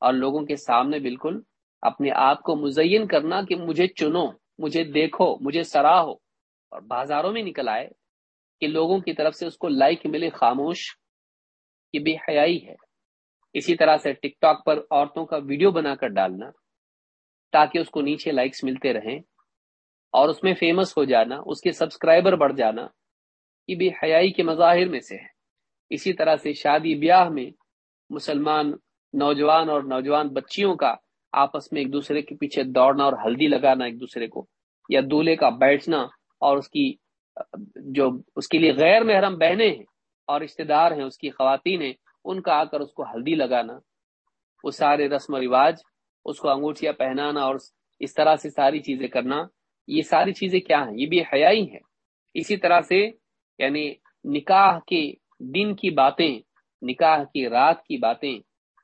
اور لوگوں کے سامنے بالکل اپنے آپ کو مزین کرنا کہ مجھے چنو، مجھے دیکھو، مجھے سراہو اور بازاروں میں نکل آئے کہ لوگوں کی طرف سے اس کو لائک ملے خاموش یہ بے حیائی ہے۔ اسی طرح سے ٹک ٹاک پر عورتوں کا ویڈیو بنا کر ڈالنا۔ تاکہ اس کو نیچے لائکس ملتے رہیں اور اس میں فیمس ہو جانا، اس کے سبسکرائبر بڑھ جانا، یہ بے حیائی کے مظاہر میں سے ہے۔ اسی طرح سے شادی بیاہ میں مسلمان نوجوان اور نوجوان بچیوں کا آپس میں ایک دوسرے کے پیچھے دوڑنا اور ہلدی لگانا ایک دوسرے کو، یا دولہے کا بیٹھنا اور اس کی، جو اس کے لیے غیر محرم بہنیں ہیں اور رشتے دار ہیں، اس کی خواتین ہیں، ان کا آ کر اس کو ہلدی لگانا۔ وہ سارے رسم و رواج اس کو انگوٹھیاں پہنانا اور اس طرح سے ساری چیزیں کرنا، یہ ساری چیزیں کیا ہیں؟ یہ بھی حیائی ہے اسی طرح سے یعنی نکاح کے دن کی باتیں، نکاح کی رات کی باتیں،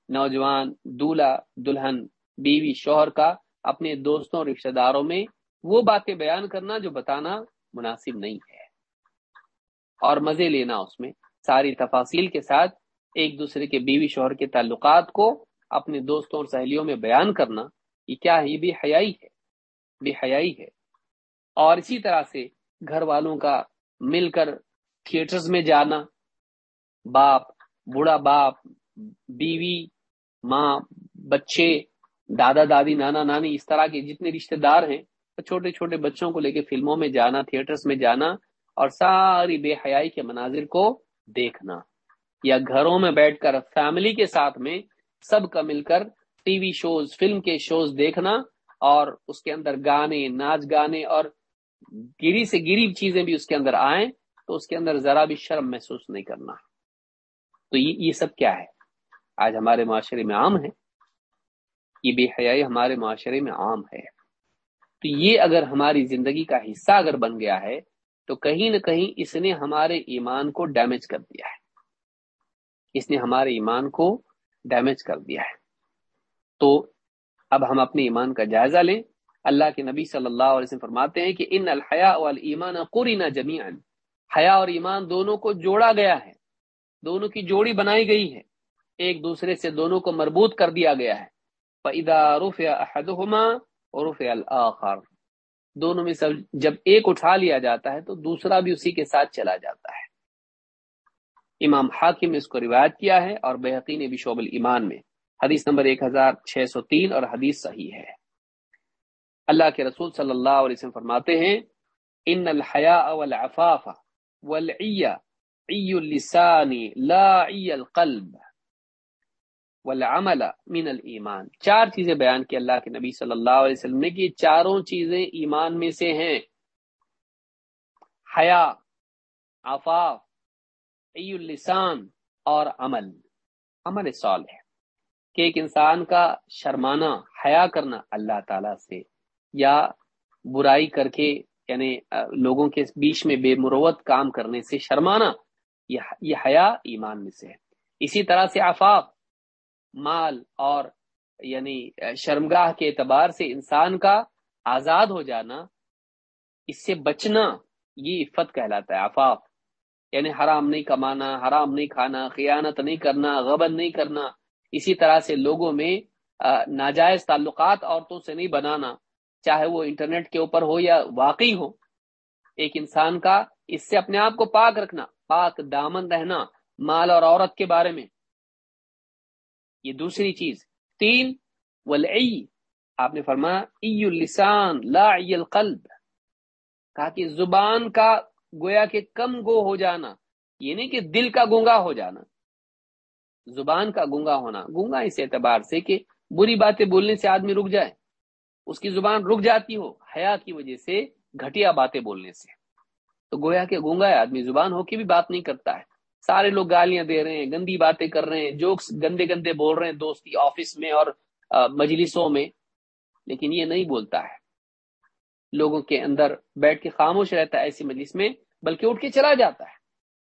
نوجوان دولہا، دلہن، بیوی شوہر کا اپنے دوستوں، رشتہ داروں میں وہ باتیں بیان کرنا جو بتانا مناسب نہیں ہے۔ اور مزے لینا اس میں، ساری تفاصیل کے ساتھ ایک دوسرے کے بیوی شوہر کے تعلقات کو اپنے دوستوں اور سہیلیوں میں بیان کرنا یہ کیا ہے؟ یہ بھی حیائی ہے، بے حیائی ہے۔ اور اسی طرح سے گھر والوں کا مل کر تھیٹرز میں جانا، باپ، بوڑھا باپ، بیوی، ماں، بچے، دادا، دادی، نانا، نانی، اس طرح کے جتنے رشتہ دار ہیں چھوٹے چھوٹے بچوں کو لے کے فلموں میں جانا تھیٹرز میں جانا اور ساری بے حیائی کے مناظر کو دیکھنا۔ یا گھروں میں بیٹھ کر فیملی کے ساتھ میں سب کا مل کر ٹی وی شوز، فلم کے شوز دیکھنا اور اس کے اندر گانے، ناچ گانے اور گری سے گری چیزیں بھی اس کے اندر آئیں تو اس کے اندر ذرا بھی شرم محسوس نہیں کرنا۔ تو یہ سب کیا ہے؟ آج ہمارے معاشرے میں عام ہے۔ یہ بے حیائی ہمارے معاشرے میں عام ہے۔ تو یہ اگر ہماری زندگی کا حصہ اگر بن گیا ہے تو کہیں نہ کہیں اس نے ہمارے ایمان کو ڈیمیج کر دیا ہے۔ اس نے ہمارے ایمان کو ڈیمیج کر دیا ہے۔ تو اب ہم اپنے ایمان کا جائزہ لیں۔ اللہ کے نبی صلی اللہ علیہ وسلم فرماتے ہیں کہ ان الحیا والایمان قرنا جميعا حیا اور ایمان دونوں کو جوڑا گیا ہے۔ دونوں کی جوڑی بنائی گئی ہے۔ ایک دوسرے سے دونوں کو مربوط کر دیا گیا ہے۔ فَإِذَا رُفِعَ أَحَدُهُمَا عرف الآخر۔ دونوں میں سب جب ایک اٹھا لیا جاتا ہے تو دوسرا بھی اسی کے ساتھ چلا جاتا ہے۔ امام حاکم نے اس کو روایت کیا ہے اور بحقی نے بھی شعب الایمان میں۔ حدیث نمبر ایک ہزار چھ سو تین اور حدیث صحیح ہے۔ اللہ کے رسول صلی اللہ علیہ وسلم فرماتے ہیں، ان الحیاء والعفاف والعی عی اللسان لا عی القلب والعمل من الایمان۔ چار چیزیں بیان کی اللہ کے نبی صلی اللہ علیہ وسلم نے کہ چاروں چیزیں ایمان میں سے ہیں۔ حیا عفاف اللسان اور عمل عمل سال ہے کہ ایک انسان کا شرمانا حیا کرنا اللہ تعالی سے، یا برائی کر کے یعنی لوگوں کے بیچ میں بے مروت کام کرنے سے شرمانا یہ حیا ایمان میں سے ہے۔ اسی طرح سے آفاق مال اور یعنی شرمگاہ کے اعتبار سے انسان کا آزاد ہو جانا، اس سے بچنا، یہ عفت کہلاتا ہے آفاق یعنی حرام نہیں کمانا، حرام نہیں کھانا، خیانت نہیں کرنا، غبن نہیں کرنا، اسی طرح سے لوگوں میں ناجائز تعلقات عورتوں سے نہیں بنانا، چاہے وہ انٹرنیٹ کے اوپر ہو یا واقعی ہو۔ ایک انسان کا اس سے اپنے آپ کو پاک رکھنا، پاک دامن رہنا مال اور عورت کے بارے میں۔ یہ دوسری چیز۔ تین ولعی آپ نے فرمایا ای السان لا ای القلب۔ کہا کہ زبان کا گویا کہ کم گو ہو جانا یہ نہیں کہ دل کا گونگا ہو جانا، زبان کا گونگا ہونا، گونگا اس اعتبار سے کہ بری باتیں بولنے سے آدمی رک جائے، اس کی زبان رک جاتی ہو، حیا کی وجہ سے گھٹیا باتیں بولنے سے۔ تو گویا کہ گونگا ہے، آدمی زبان ہو کے بھی بات نہیں کرتا ہے۔ سارے لوگ گالیاں دے رہے ہیں، گندی باتیں کر رہے ہیں، جوکس گندے گندے بول رہے ہیں دوستی آفس میں اور مجلسوں میں، لیکن یہ نہیں بولتا ہے۔ لوگوں کے اندر بیٹھ کے خاموش رہتا ہے ایسی مجلس میں بلکہ اٹھ کے چلا جاتا ہے۔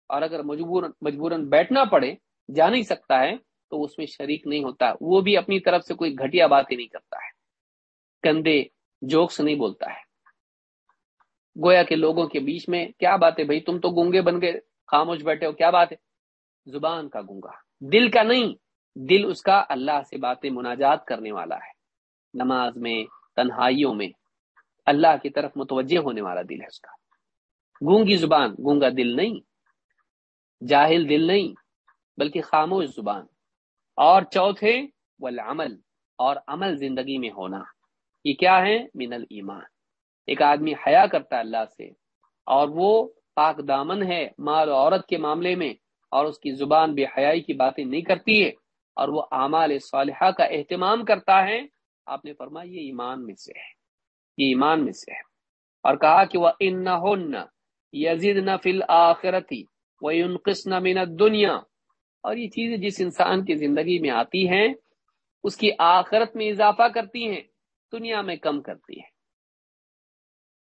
اور اگر مجبور مجبوراً بیٹھنا پڑے، جا نہیں سکتا ہے، تو اس میں شریک نہیں ہوتا۔ وہ بھی اپنی طرف سے کوئی گھٹیا باتیں نہیں کرتا ہے۔ گندے جوکس نہیں بولتا ہے۔ گویا کے لوگوں کے بیچ میں کیا بات ہے بھائی؟ تم تو گونگے بن گئے، خاموش بیٹھے ہو، کیا بات ہے؟ زبان کا گونگا۔ دل کا نہیں، دل اس کا اللہ سے باتیں مناجات کرنے والا ہے۔ نماز میں، تنہائیوں میں، اللہ کی طرف متوجہ ہونے والا دل ہے اس کا۔ گونگی زبان، گونگا دل نہیں، جاہل دل نہیں، بلکہ خاموش زبان۔ اور چوتھے، والعمل، اور عمل زندگی میں ہونا۔ یہ کیا ہے؟ من الایمان۔ ایک آدمی حیا کرتا ہے اللہ سے، اور وہ پاک دامن ہے مال و عورت کے معاملے میں، اور اس کی زبان بے حیائی کی باتیں نہیں کرتی ہے، اور وہ اعمال صالحہ کا اہتمام کرتا ہے۔ آپ نے فرمایا، یہ ایمان میں سے ہے۔ یہ ایمان میں سے ہے۔ اور کہا کہ وہ ان نہ یزید نہ فل آخرتی وہ من دنیا اور یہ چیزیں جس انسان کی زندگی میں آتی ہیں، اس کی آخرت میں اضافہ کرتی ہیں، دنیا میں کم کرتی ہے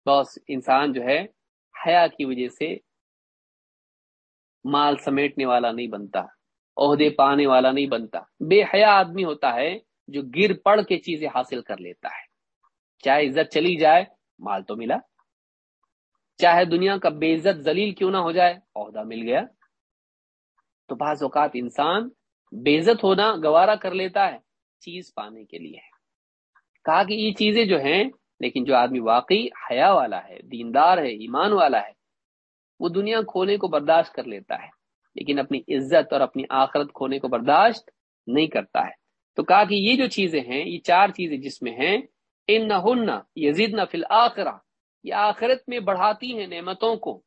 بس انسان جو ہے، حیا کی وجہ سے مال سمیٹنے والا نہیں بنتا، عہدے پانے والا نہیں بنتا۔ بے حیا آدمی ہوتا ہے جو گر پڑ کے چیزیں حاصل کر لیتا ہے۔ چاہے عزت چلی جائے، مال تو ملا۔ چاہے دنیا کا بے عزت ذلیل کیوں نہ ہو جائے، عہدہ مل گیا۔ تو بعض اوقات انسان بے عزت ہونا گوارا کر لیتا ہے چیز پانے کے لیے۔ کہا کہ یہ چیزیں جو ہیں، لیکن جو آدمی واقعی حیا والا ہے، دیندار ہے، ایمان والا ہے، وہ دنیا کھونے کو برداشت کر لیتا ہے، لیکن اپنی عزت اور اپنی آخرت کھونے کو برداشت نہیں کرتا ہے۔ تو کہا کہ یہ جو چیزیں ہیں، یہ چار چیزیں جس میں ہیں ان نہ یزید نہ فل آخرا یہ آخرت میں بڑھاتی ہیں نعمتوں کو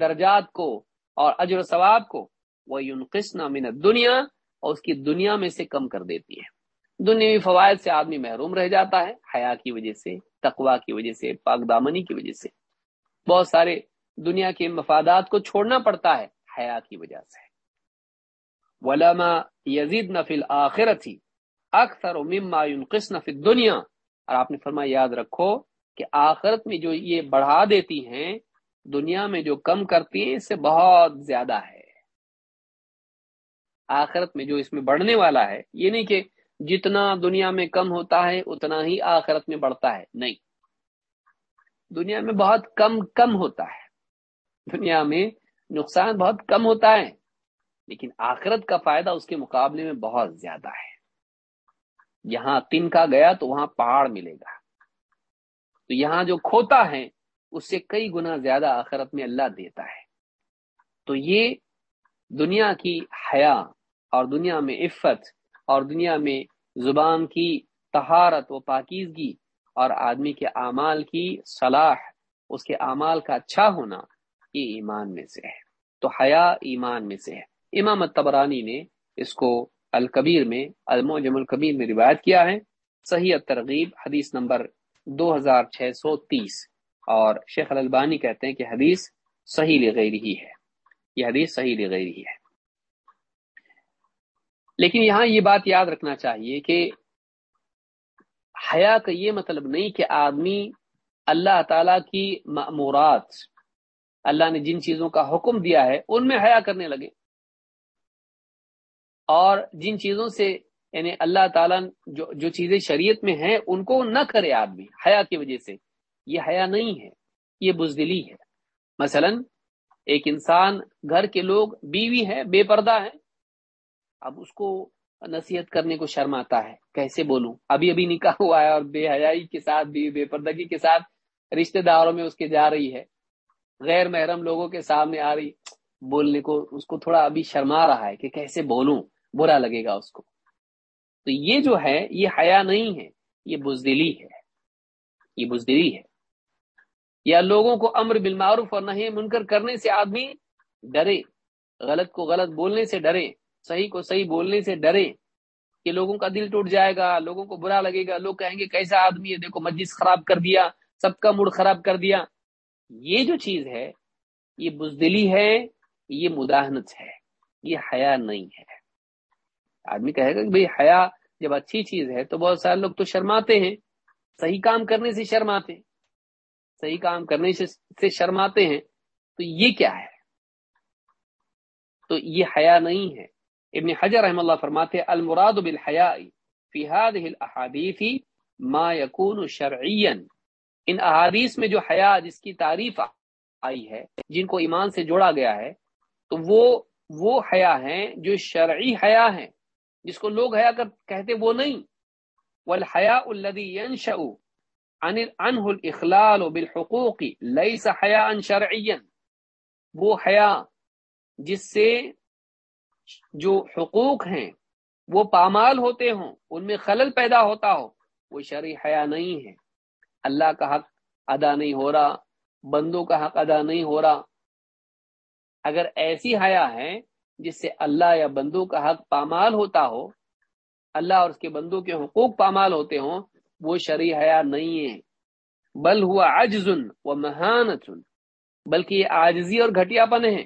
درجات کو اور اجر و ثواب کو۔ وہ یونقسنا من دنیا اور اس کی دنیا میں سے کم کر دیتی ہے۔ دنیاوی فوائد سے آدمی محروم رہ جاتا ہے، حیا کی وجہ سے تقوا کی وجہ سے، پاک دامنی کی وجہ سے۔ بہت سارے دنیا کے مفادات کو چھوڑنا پڑتا ہے، حیا کی وجہ سے۔ ولما یزید نفل آخرت ہی اکثر مما ينقص فی دنیا اور آپ نے فرمایا، یاد رکھو کہ آخرت میں جو یہ بڑھا دیتی ہیں، دنیا میں جو کم کرتی ہیں، اس سے بہت زیادہ ہے۔ آخرت میں جو اس میں بڑھنے والا ہے، یہ نہیں کہ جتنا دنیا میں کم ہوتا ہے، اتنا ہی آخرت میں بڑھتا ہے۔ نہیں۔ دنیا میں بہت کم کم ہوتا ہے۔ دنیا میں نقصان بہت کم ہوتا ہے، لیکن آخرت کا فائدہ اس کے مقابلے میں بہت زیادہ ہے۔ یہاں تن کا گیا تو وہاں پہاڑ ملے گا۔ تو یہاں جو کھوتا ہے، اس سے کئی گنا زیادہ آخرت میں اللہ دیتا ہے۔ تو یہ دنیا کی حیا اور دنیا میں عفت اور دنیا میں زبان کی تہارت و پاکیزگی اور آدمی کے اعمال کی صلاح، اس کے اعمال کا اچھا ہونا یہ ایمان میں سے ہے۔ تو حیا ایمان میں سے ہے۔ امام تبرانی نے اس کو الکبیر میں الموجم الکبیر میں روایت کیا ہے۔ صحیح ترغیب حدیث نمبر دو ہزار چھ سو تیس۔ اور شیخ البانی کہتے ہیں کہ حدیث صحیح لغیر ہی ہے۔ یہ حدیث صحیح لغیر ہی ہے۔ لیکن یہاں یہ بات یاد رکھنا چاہیے کہ حیا کا یہ مطلب نہیں کہ آدمی اللہ تعالی کی معمورات اللہ نے جن چیزوں کا حکم دیا ہے، ان میں حیا کرنے لگے۔ اور جن چیزوں سے یعنی اللہ تعالیٰ جو جو چیزیں شریعت میں ہیں، ان کو نہ کرے آدمی، حیا کی وجہ سے۔ یہ حیا نہیں ہے، یہ بزدلی ہے۔ مثلا، ایک انسان، گھر کے لوگ بیوی ہے بے پردہ ہے اب اس کو نصیحت کرنے کو شرم آتا ہے۔ کیسے بولوں؟ ابھی ابھی نکاح ہوا ہے اور بے حیائی کے ساتھ بھی بے پردگی کے ساتھ رشتہ داروں میں اس کے جا رہی ہے۔ غیر محرم لوگوں کے سامنے آ رہی۔ بولنے کو، اس کو تھوڑا ابھی شرما رہا ہے کہ کیسے بولوں؟ برا لگے گا اس کو۔ تو یہ جو ہے، یہ حیا نہیں ہے، یہ بزدلی ہے۔ یہ بزدلی ہے۔ یا لوگوں کو امر بالمعروف اور نہیں منکر کرنے سے آدمی ڈرے، غلط کو غلط بولنے سے ڈرے، صحیح کو صحیح بولنے سے ڈرے۔ کہ لوگوں کا دل ٹوٹ جائے گا، لوگوں کو برا لگے گا۔ لوگ کہیں گے، کیسا آدمی ہے؟ دیکھو مسجد خراب کر دیا، سب کا موڈ خراب کر دیا۔ یہ جو چیز ہے، یہ بزدلی ہے، یہ مداحنت ہے۔ یہ حیا نہیں ہے۔ آدمی کہے گا کہ بھائی حیا جب اچھی چیز ہے تو بہت سارے لوگ تو شرماتے ہیں۔ صحیح کام کرنے سے شرماتے صحیح کام کرنے سے شرماتے ہیں۔ تو یہ کیا ہے؟ تو یہ حیا نہیں ہے۔ ابن حجر رحم اللہ فرماتے المراد بالحیاء فی هذه الاحادیث ما يكون شرعیا۔ ان احادیث میں جو حیا جس کی تعریف آئی ہے، جن کو ایمان سے جوڑا گیا ہے، تو وہ وہ حیا ہیں جو شرعی حیا ہیں۔ جس کو لوگ حیا کر، کہتے وہ نہیں۔ والحیاء الذي ينشأ عن عنه الاخلال بالحقوق ليس حیاء شرعیا وہ حیا جس سے جو حقوق ہیں، وہ پامال ہوتے ہوں، ان میں خلل پیدا ہوتا ہو، وہ شرعی حیا نہیں ہے۔ اللہ کا حق ادا نہیں ہو رہا، بندوں کا حق ادا نہیں ہو رہا۔ اگر ایسی حیا ہے جس سے اللہ یا بندوں کا حق پامال ہوتا ہو، اللہ اور اس کے بندوں کے حقوق پامال ہوتے ہوں، وہ شرعی حیا نہیں ہے۔ بل ہوا عجزن و مہانت بلکہ یہ آجزی اور گھٹیا پن ہے۔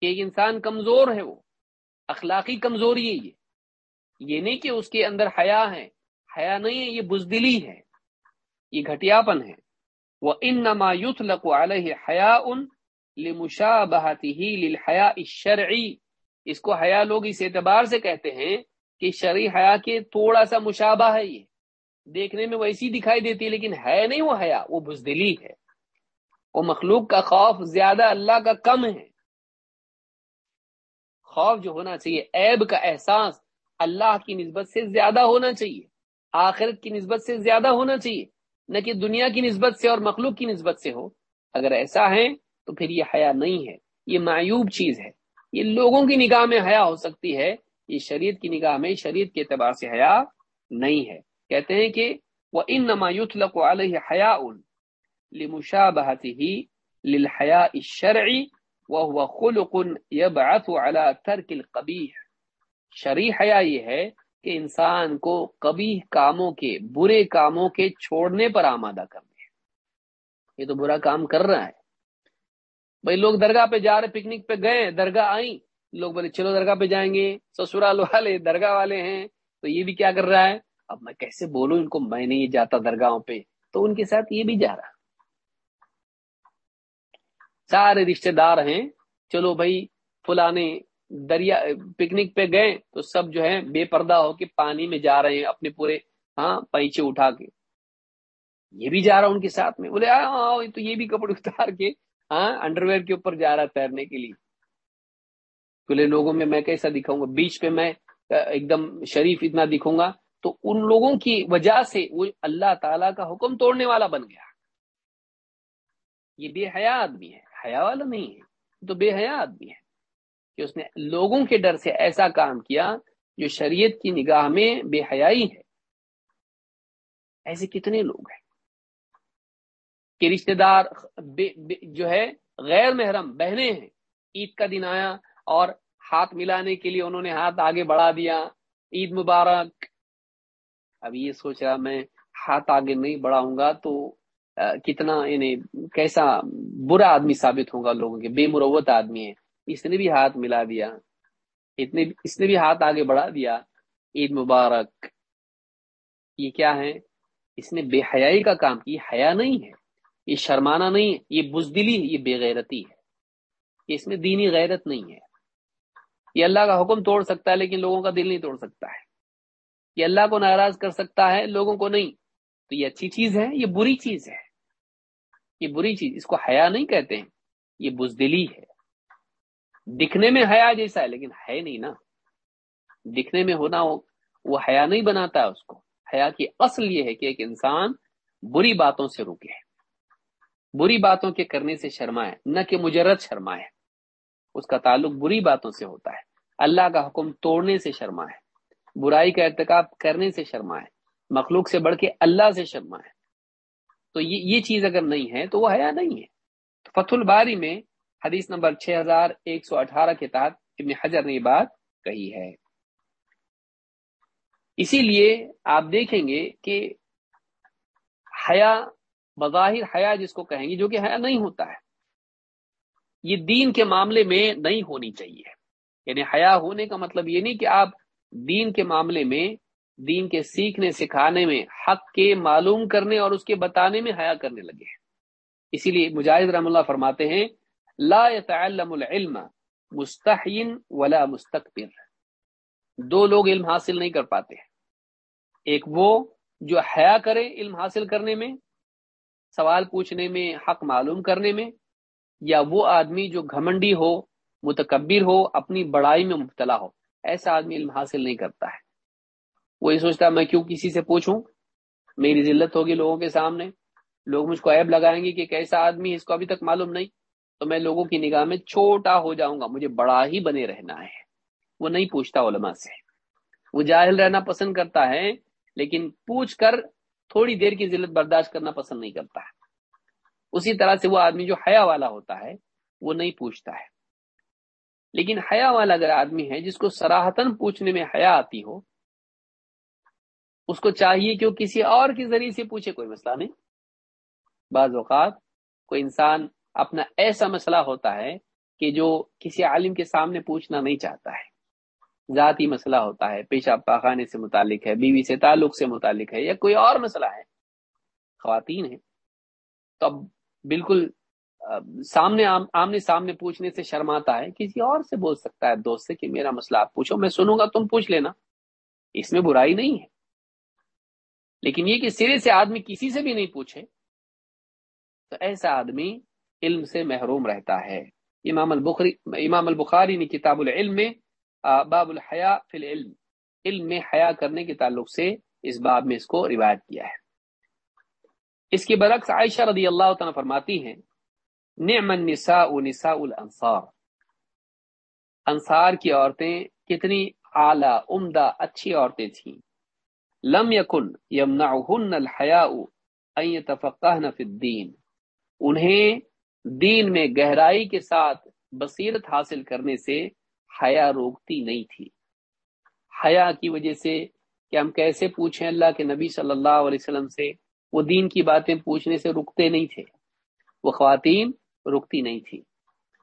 کہ ایک انسان کمزور ہے وہ، اخلاقی کمزوری ہے یہ۔ یہ نہیں کہ اس کے اندر حیا ہے، حیا نہیں ہے، یہ بزدلی ہے۔ یہ گھٹیا پن ہے۔ وہ ان نما یوتھ لقو علیہ حیا ان لمشا بہتی ہی شرعی اس کو حیا لوگ اس اعتبار سے کہتے ہیں کہ شرعی حیا کے تھوڑا سا مشابہ ہے یہ۔ دیکھنے میں ویسی دکھائی دیتی ہے، لیکن ہے نہیں وہ حیا وہ بزدلی ہے۔ وہ مخلوق کا خوف زیادہ اللہ کا کم ہے۔ خوف جو ہونا چاہیے، عیب کا احساس اللہ کی نسبت سے زیادہ ہونا چاہیے۔ آخرت کی نسبت سے زیادہ ہونا چاہیے، نہ کہ دنیا کی نسبت سے اور مخلوق کی نسبت سے ہو۔ اگر ایسا ہے تو پھر یہ حیا نہیں ہے، یہ معیوب چیز ہے۔ یہ لوگوں کی نگاہ میں حیا ہو سکتی ہے، یہ شریعت کی نگاہ میں، شریعت کے اعتبار سے حیا نہیں ہے۔ کہتے ہیں کہ وہ ان نمایوت علیہ حیا ان لمشا بہتی ہی للحیا شرعی وہ خلق يبعث على ترک القبیح شرعی حیا یہ ہے کہ انسان کو کبھی کاموں کے، برے کاموں کے چھوڑنے پر آمادہ کر دے یہ تو برا کام کر رہا ہے۔ بھائی لوگ درگاہ پہ جا رہے، پکنک پہ گئے، درگاہ آئیں۔ لوگ بولے، چلو درگاہ پہ جائیں گے۔ سسرال والے درگاہ والے ہیں۔ تو یہ بھی کیا کر رہا ہے؟ اب میں کیسے بولوں ان کو؟ میں نہیں جاتا درگاہوں پہ۔ تو ان کے ساتھ یہ بھی جا رہا۔ سارے رشتے دار ہیں۔ چلو بھائی، فلانے دریا، پکنک پہ گئے تو سب جو ہے بے پردہ ہو کے پانی میں جا رہے ہیں اپنے پورے ہاں پیچے اٹھا کے۔ یہ بھی جا رہا ان کے ساتھ میں۔ بولے ہاں تو یہ بھی کپڑے اتار کے ہاں انڈر ویئر کے اوپر جا رہا تیرنے کے لیے۔ بولے لوگوں میں میں کیسا دکھاؤں گا؟ بیچ پہ میں ایک دم شریف اتنا دکھوں گا۔ تو ان لوگوں کی وجہ سے وہ اللہ تعالی کا حکم توڑنے والا بن گیا۔ یہ بے حیا آدمی ہے۔ حیا والا نہیں ہے۔ تو بے حیا آدمی ہے۔ کہ اس نے لوگوں کے ڈر سے ایسا کام کیا جو شریعت کی نگاہ میں بے حیائی ہے۔ ایسے کتنے لوگ ہیں؟ کہ رشتہ دار بے بے جو ہے غیر محرم، بہنیں ہیں۔ عید کا دن آیا اور ہاتھ ملانے کے لیے انہوں نے ہاتھ آگے بڑھا دیا۔ عید مبارک۔ اب یہ سوچ رہا میں ہاتھ آگے نہیں بڑھاؤں گا تو کتنا یعنی کیسا برا آدمی ثابت ہوگا لوگوں کے۔ بے مروت آدمی ہے اس نے بھی ہاتھ ملا دیا۔ اتنے اس نے بھی ہاتھ آگے بڑھا دیا۔ عید مبارک۔ یہ کیا ہے؟ اس نے بے حیائی کا کام یہ حیا نہیں ہے۔ یہ شرمانا نہیں ہے، یہ بزدلی ہے یہ بے غیرتی ہے۔ اس میں دینی غیرت نہیں ہے۔ یہ اللہ کا حکم توڑ سکتا ہے لیکن لوگوں کا دل نہیں توڑ سکتا ہے۔ یہ اللہ کو ناراض کر سکتا ہے لوگوں کو نہیں۔ تو یہ اچھی چیز ہے، یہ بری چیز ہے۔ یہ بری چیز، اس کو حیا نہیں کہتے ہیں۔ یہ بزدلی ہے۔ دکھنے میں حیا جیسا ہے لیکن ہے نہیں نا۔ دکھنے میں ہونا وہ حیا نہیں بناتا ہے اس کو۔ حیا کی اصل یہ ہے کہ ایک انسان بری باتوں سے رکے۔ بری باتوں کے کرنے سے شرمائے، نہ کہ مجرد شرمائے۔ اس کا تعلق بری باتوں سے ہوتا ہے۔ اللہ کا حکم توڑنے سے شرمائے، برائی کا ارتکاب کرنے سے شرمائے، مخلوق سے بڑھ کے اللہ سے شرمائے۔ تو یہ چیز اگر نہیں ہے تو وہ حیا نہیں ہے۔ فتح الباری میں حدیث نمبر 6118 کے تحت ابن حجر نے یہ بات کہی ہے۔ اسی لیے آپ دیکھیں گے کہ حیا بظاہر حیا جس کو کہیں گے، جو کہ حیا نہیں ہوتا ہے۔ یہ دین کے معاملے میں نہیں ہونی چاہیے۔ یعنی حیا ہونے کا مطلب یہ نہیں کہ آپ دین کے معاملے میں، دین کے سیکھنے، سکھانے میں حق کے معلوم کرنے اور اس کے بتانے میں حیا کرنے لگے ہیں۔ اسی لیے مجاہد رحم اللہ فرماتے ہیں، لا يتعلم العلم مستحین ولا مستقبر دو لوگ علم حاصل نہیں کر پاتے۔ ایک وہ جو حیا کرے علم حاصل کرنے میں سوال پوچھنے میں، حق معلوم کرنے میں، یا وہ آدمی جو گھمنڈی ہو، متکبر ہو، اپنی بڑائی میں مبتلا ہو، ایسا آدمی علم حاصل نہیں کرتا ہے۔ وہ یہ سوچتا میں کیوں کسی سے پوچھوں؟ میری ذلت ہوگی لوگوں کے سامنے۔ لوگ مجھ کو عیب لگائیں گے کہ کیسا آدمی اس کو ابھی تک معلوم نہیں۔ تو میں لوگوں کی نگاہ میں چھوٹا ہو جاؤں گا۔ مجھے بڑا ہی بنے رہنا ہے۔ وہ نہیں پوچھتا علماء سے۔ وہ جاہل رہنا پسند کرتا ہے، لیکن پوچھ کر تھوڑی دیر کی ذلت برداشت کرنا پسند نہیں کرتا ہے۔ اسی طرح سے وہ آدمی جو حیا والا ہوتا ہے، وہ نہیں پوچھتا ہے۔ لیکن حیا والا اگر آدمی ہے، جس کو سراہتن پوچھنے میں حیا آتی ہو، اس کو چاہیے کہ وہ کسی اور کے ذریعے سے پوچھے، کوئی مسئلہ نہیں۔ بعض اوقات کوئی انسان اپنا ایسا مسئلہ ہوتا ہے کہ جو کسی عالم کے سامنے پوچھنا نہیں چاہتا ہے۔ ذاتی مسئلہ ہوتا ہے، پیشہ پاخانے سے متعلق ہے، بیوی سے تعلق سے متعلق ہے، یا کوئی اور مسئلہ ہے۔ خواتین ہیں۔ تو اب بالکل سامنے آمنے سامنے پوچھنے سے شرماتا ہے، کسی اور سے بول سکتا ہے، دوست سے کہ میرا مسئلہ آپ پوچھو، میں سنوں گا، تم پوچھ لینا۔ اس میں برائی نہیں ہے۔ لیکن یہ کہ سرے سے آدمی کسی سے بھی نہیں پوچھے، تو ایسا آدمی علم سے محروم رہتا ہے۔ امام البخاری امام البخاری نے کتاب العلم میں باب الحیا فی العلم۔ علم میں حیا کرنے کے تعلق سے اس باب میں اس کو روایت کیا ہے۔ اس کے برعکس عائشہ رضی اللہ تعالیٰ فرماتی ہیں، نعم النساء نساء الانصار۔ انصار کی عورتیں کتنی اعلی، عمدہ، اچھی عورتیں تھیں۔ لم یکن یمنعهن الحیاء ان يتفقهن فی الدین۔ انہیں دین میں گہرائی کے ساتھ بصیرت حاصل کرنے سے حیا روکتی نہیں تھی۔ حیا کی وجہ سے کہ ہم کیسے پوچھیں اللہ کے نبی صلی اللہ علیہ وسلم سے، وہ دین کی باتیں پوچھنے سے رکتے نہیں تھے۔ وہ خواتین رکتی نہیں تھی۔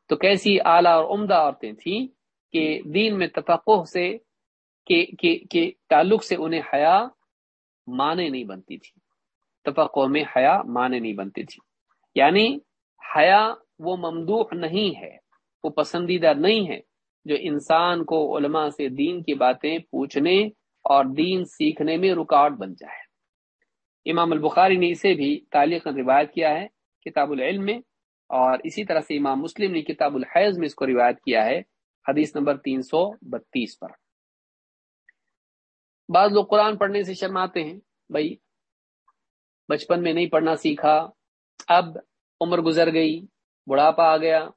تو کیسی اعلیٰ اور عمدہ عورتیں تھیں کہ دین میں تفقع سے، کہ تعلق سے انہیں حیا مانے نہیں بنتی تھی۔ تفقع میں حیا مانے نہیں بنتی تھی۔ یعنی حیا وہ ممدوح نہیں ہے، وہ پسندیدہ نہیں ہے۔ جو انسان کو علماء سے دین کی باتیں پوچھنے اور دین سیکھنے میں رکاوٹ بن جائے۔ امام البخاری نے اسے بھی تعلیق روایت کیا ہے کتاب العلم میں اور اسی طرح سے امام مسلم نے کتاب الحیض میں اس کو روایت کیا ہے حدیث نمبر تین سو بتیس پر۔ بعض لوگ قرآن پڑھنے سے شرماتے ہیں، بھائی بچپن میں نہیں پڑھنا سیکھا، اب عمر گزر گئی، بڑھاپا آ گیا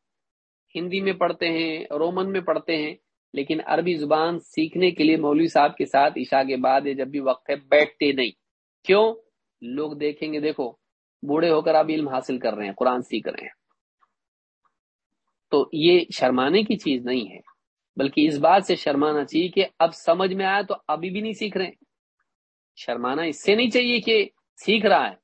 ہندی میں پڑھتے ہیں، رومن میں پڑھتے ہیں، لیکن عربی زبان سیکھنے کے لیے مولوی صاحب کے ساتھ عشاء کے بعد جب بھی وقت ہے بیٹھتے نہیں۔ کیوں؟ لوگ دیکھیں گے، دیکھو، بوڑھے ہو کر آپ علم حاصل کر رہے ہیں، قرآن سیکھ رہے ہیں۔ تو یہ شرمانے کی چیز نہیں ہے، بلکہ اس بات سے شرمانا چاہیے کہ اب سمجھ میں آیا تو ابھی بھی نہیں سیکھ رہے شرمانا اس سے نہیں چاہیے کہ سیکھ رہا ہے،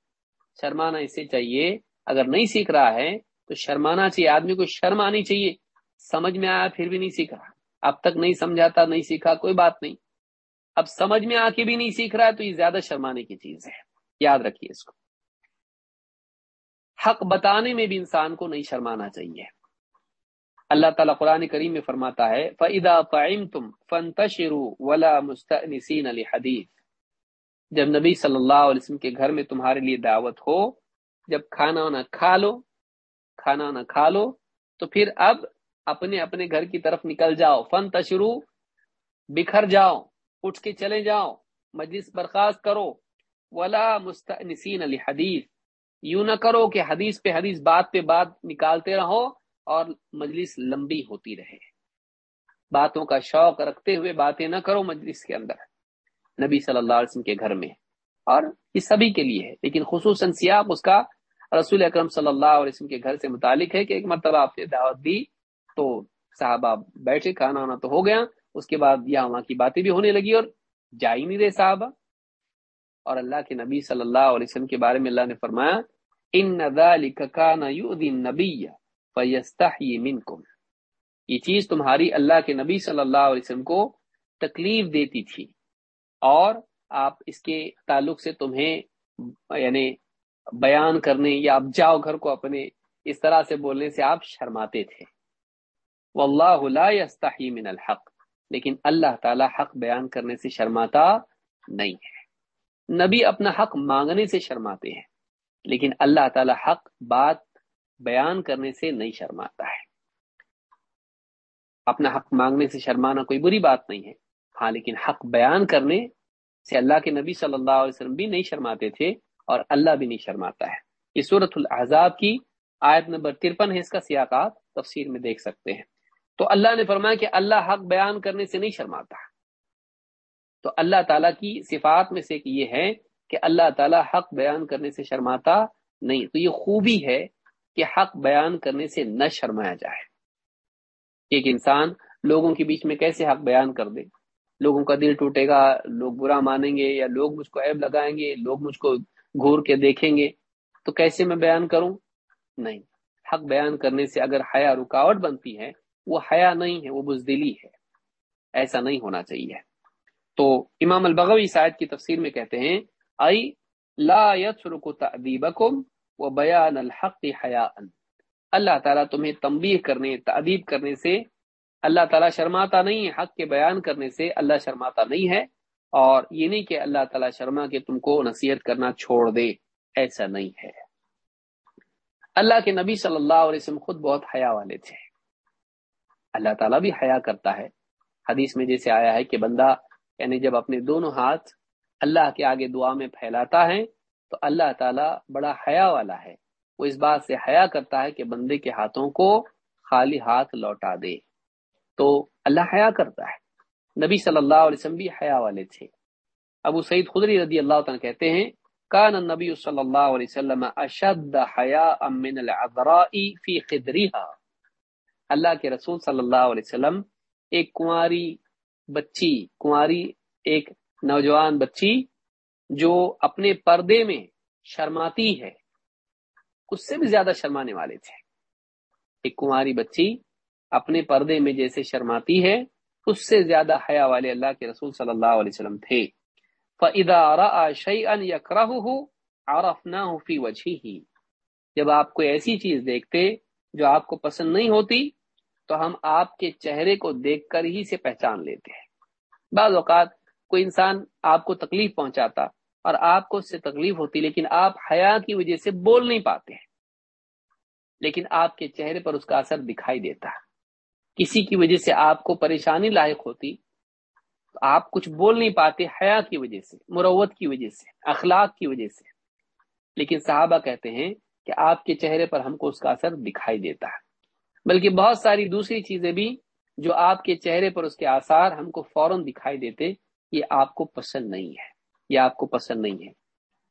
شرمانا اس سے چاہیے اگر نہیں سیکھ رہا ہے تو شرمانا چاہیے۔ آدمی کو شرم آنی چاہیے۔ سمجھ میں آیا، پھر بھی نہیں سیکھ رہا۔ اب تک نہیں سمجھاتا، نہیں سیکھا، کوئی بات نہیں۔ اب سمجھ میں آ کے بھی نہیں سیکھ رہا ہے، تو یہ زیادہ شرمانے کی چیز ہے۔ یاد رکھیے اس کو۔ حق بتانے میں بھی انسان کو نہیں شرمانا چاہیے۔ اللہ تعالیٰ قرآن کریم میں فرماتا ہے فعدا فعم تم فن تشرو ولا مستنسین علی حدیث جب نبی صلی اللہ علیہ وسلم کے گھر میں تمہارے لیے دعوت ہو، جب کھانا نہ کھا لو کھانا نہ کھا لو، تو پھر اب اپنے اپنے گھر کی طرف نکل جاؤ۔ فن تشرو بکھر جاؤ، اٹھ کے چلے جاؤ، مجلس برخاست کرو۔ ولا مستنسین علی حدیث یوں نہ کرو کہ حدیث پہ حدیث، بات پہ بات نکالتے رہو اور مجلس لمبی ہوتی رہے۔ باتوں کا شوق رکھتے ہوئے باتیں نہ کرو مجلس کے اندر۔ نبی صلی اللہ علیہ وسلم کے گھر میں۔ اور یہ سبھی کے لیے ہے، لیکن خصوصاً سیاق اس کا رسول اکرم صلی اللہ علیہ وسلم کے گھر سے متعلق ہے کہ ایک مرتبہ آپ نے دعوت دی تو صحابہ بیٹھے، کھانا وانا تو ہو گیا۔ اس کے بعد یہاں وہاں کی باتیں بھی ہونے لگی اور جا ہی نہیں رہے صحابہ۔ اور اللہ کے نبی صلی اللہ علیہ وسلم کے بارے میں اللہ نے فرمایا، ان نبی منکم۔ یہ چیز تمہاری اللہ کے نبی صلی اللہ علیہ وسلم کو تکلیف دیتی تھی اور آپ اس کے تعلق سے تمہیں یعنی بیان کرنے یا آپ جاؤ گھر کو اپنے اس طرح سے بولنے سے آپ شرماتے تھے۔ واللہ لا يستحی من الحق، لیکن اللہ تعالی حق بیان کرنے سے شرماتا نہیں ہے۔ نبی اپنا حق مانگنے سے شرماتے ہیں، لیکن اللہ تعالی حق بات بیان کرنے سے نہیں شرماتا ہے۔ اپنا حق مانگنے سے شرمانا کوئی بری بات نہیں ہے۔ ہاں لیکن حق بیان کرنے سے اللہ کے نبی صلی اللہ علیہ وسلم بھی نہیں شرماتے تھے۔ اور اللہ بھی نہیں شرماتا ہے۔ یہ صورت الحضاب کی آیت نمبر ترپن ہے، اس کا سیاقات تفسیر میں دیکھ سکتے ہیں۔ تو اللہ نے فرمایا کہ اللہ حق بیان کرنے سے نہیں شرماتا۔ تو اللہ تعالیٰ کی صفات میں سے ایک یہ ہے کہ اللہ تعالیٰ حق بیان کرنے سے شرماتا نہیں۔ تو یہ خوبی ہے کہ حق بیان کرنے سے نہ شرمایا جائے۔ ایک انسان لوگوں کے بیچ میں کیسے حق بیان کر دے؟ لوگوں کا دل ٹوٹے گا، لوگ برا مانیں گے یا لوگ مجھ کو عیب لگائیں گے، لوگ مجھ کو گھور کے دیکھیں گے تو کیسے میں بیان کروں؟ نہیں۔ حق بیان کرنے سے اگر حیا رکاوٹ بنتی ہے، وہ حیا نہیں ہے، وہ بزدلی ہے۔ ایسا نہیں ہونا چاہیے۔ تو امام البغوی شاید کی تفسیر میں کہتے ہیں ائی لا تعدیبکم و بیان الحق حیا اللہ تعالیٰ تمہیں تنبیہ کرنے تعدیب کرنے سے، اللہ تعالیٰ شرماتا نہیں ہے، حق کے بیان کرنے سے اللہ شرماتا نہیں ہے۔ اور یہ نہیں کہ اللہ تعالیٰ شرما کے تم کو نصیحت کرنا چھوڑ دے، ایسا نہیں ہے۔ اللہ کے نبی صلی اللہ علیہ وسلم خود بہت حیا والے تھے۔ اللہ تعالیٰ بھی حیا کرتا ہے۔ حدیث میں جیسے آیا ہے کہ بندہ یعنی جب اپنے دونوں ہاتھ اللہ کے آگے دعا میں پھیلاتا ہے، تو اللہ تعالیٰ بڑا حیا والا ہے۔ وہ اس بات سے حیا کرتا ہے کہ بندے کے ہاتھوں کو خالی ہاتھ لوٹا دے۔ تو اللہ حیا کرتا ہے۔ نبی صلی اللہ علیہ وسلم بھی حیا والے تھے۔ ابو سعید خدری رضی اللہ تعالیٰ کہتے ہیں، کان نبی صلی اللہ علیہ وسلم اشد حیا من العذراء فی خدریها اللہ کے رسول صلی اللہ علیہ وسلم ایک کنواری بچی، کنواری ایک نوجوان بچی جو اپنے پردے میں شرماتی ہے، اس سے بھی زیادہ شرمانے والے تھے۔ ایک کنواری بچی اپنے پردے میں جیسے شرماتی ہے اس سے زیادہ حیا والے اللہ کے رسول صلی اللہ علیہ وسلم تھے۔ فَإِذَا شَيْئًا يَكْرَهُهُ عَرَفْنَاهُ فِي وَجْهِهِ۔ جب آپ کوئی ایسی چیز دیکھتے جو آپ کو پسند نہیں ہوتی، تو ہم آپ کے چہرے کو دیکھ کر ہی سے پہچان لیتے ہیں۔ بعض اوقات کوئی انسان آپ کو تکلیف پہنچاتا اور آپ کو اس سے تکلیف ہوتی، لیکن آپ حیا کی وجہ سے بول نہیں پاتے ہیں۔ لیکن آپ کے چہرے پر اس کا اثر دکھائی دیتا۔ کسی کی وجہ سے آپ کو پریشانی لاحق ہوتی تو آپ کچھ بول نہیں پاتے حیا کی وجہ سے، مروت کی وجہ سے، اخلاق کی وجہ سے۔ لیکن صحابہ کہتے ہیں کہ آپ کے چہرے پر ہم کو اس کا اثر دکھائی دیتا ہے۔ بلکہ بہت ساری دوسری چیزیں بھی جو آپ کے چہرے پر اس کے آثار ہم کو فوراً دکھائی دیتے، یہ آپ کو پسند نہیں ہے۔ یہ آپ کو پسند نہیں ہے۔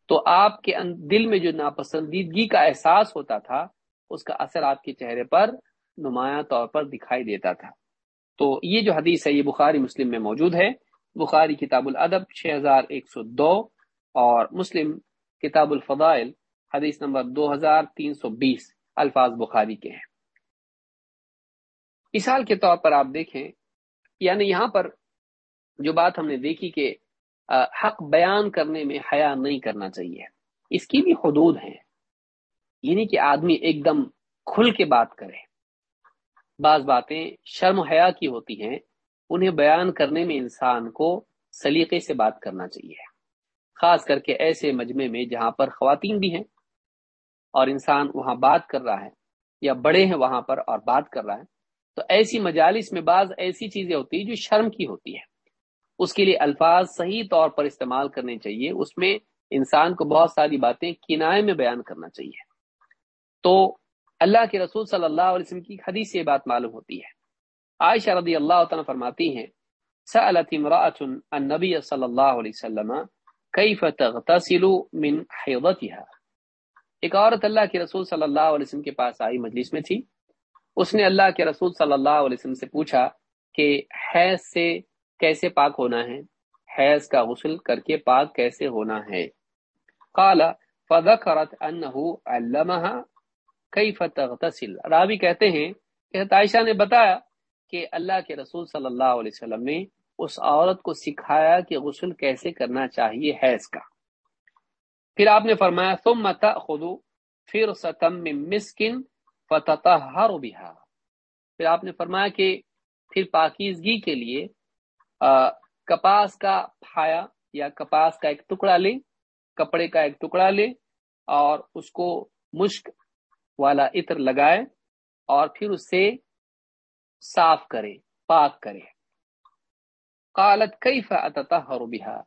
تو آپ کے دل میں جو ناپسندیدگی کا احساس ہوتا تھا، اس کا اثر آپ کے چہرے پر نمایاں طور پر دکھائی دیتا تھا۔ تو یہ جو حدیث ہے، یہ بخاری مسلم میں موجود ہے۔ بخاری کتاب الادب چھ ہزار ایک سو دو اور مسلم کتاب الفضائل حدیث نمبر دو ہزار تین سو بیس، الفاظ بخاری کے ہیں۔ مثال کے طور پر آپ دیکھیں یعنی یہاں پر جو بات ہم نے دیکھی کہ حق بیان کرنے میں حیا نہیں کرنا چاہیے۔ اس کی بھی حدود ہیں۔ یعنی کہ آدمی ایک دم کھل کے بات کرے۔ بعض باتیں شرم حیا کی ہوتی ہیں، انہیں بیان کرنے میں انسان کو سلیقے سے بات کرنا چاہیے۔ خاص کر کے ایسے مجمع میں جہاں پر خواتین بھی ہیں اور انسان وہاں بات کر رہا ہے یا بڑے ہیں وہاں پر اور بات کر رہا ہے، تو ایسی مجالس میں بعض ایسی چیزیں ہوتی ہیں جو شرم کی ہوتی ہے اس کے لیے الفاظ صحیح طور پر استعمال کرنے چاہیے، اس میں انسان کو بہت ساری باتیں کنائے میں بیان کرنا چاہیے۔ تو اللہ کے رسول صلی اللہ علیہ وسلم کی حدیث سے بات معلوم ہوتی ہے۔ عائشہ رضی اللہ تعالیٰ فرماتی ہیں، سألت امرأة النبی صلی اللہ علیہ وسلم، کیف تغتسل من حیضتها؟ ایک عورت اللہ کے رسول صلی اللہ علیہ وسلم کے پاس آئی، مجلس میں تھی۔ اس نے اللہ کے رسول صلی اللہ علیہ وسلم سے پوچھا کہ حیض سے کیسے پاک ہونا ہے؟ حیض کا غسل کر کے پاک کیسے ہونا ہے؟ قال فذكرت انه علمها كيف تغتسل؟ راوی کہتے ہیں کہ عائشہ نے بتایا کہ اللہ کے رسول صلی اللہ علیہ وسلم نے اس عورت کو سکھایا کہ غسل کیسے کرنا چاہیے حیض کا۔ پھر آپ نے فرمایا، ثم تاخذ فرصه من مسك فتطهر بها پھر آپ نے فرمایا کہ پھر پاکیزگی کے لیے کپاس کا پھایا یا کپاس کا ایک ٹکڑا لے کپڑے کا ایک ٹکڑا لے اور اس کو مشک والا عطر لگائے اور پھر اس سے صاف کرے، پاک کرے۔ قالت کیف اتطهر بها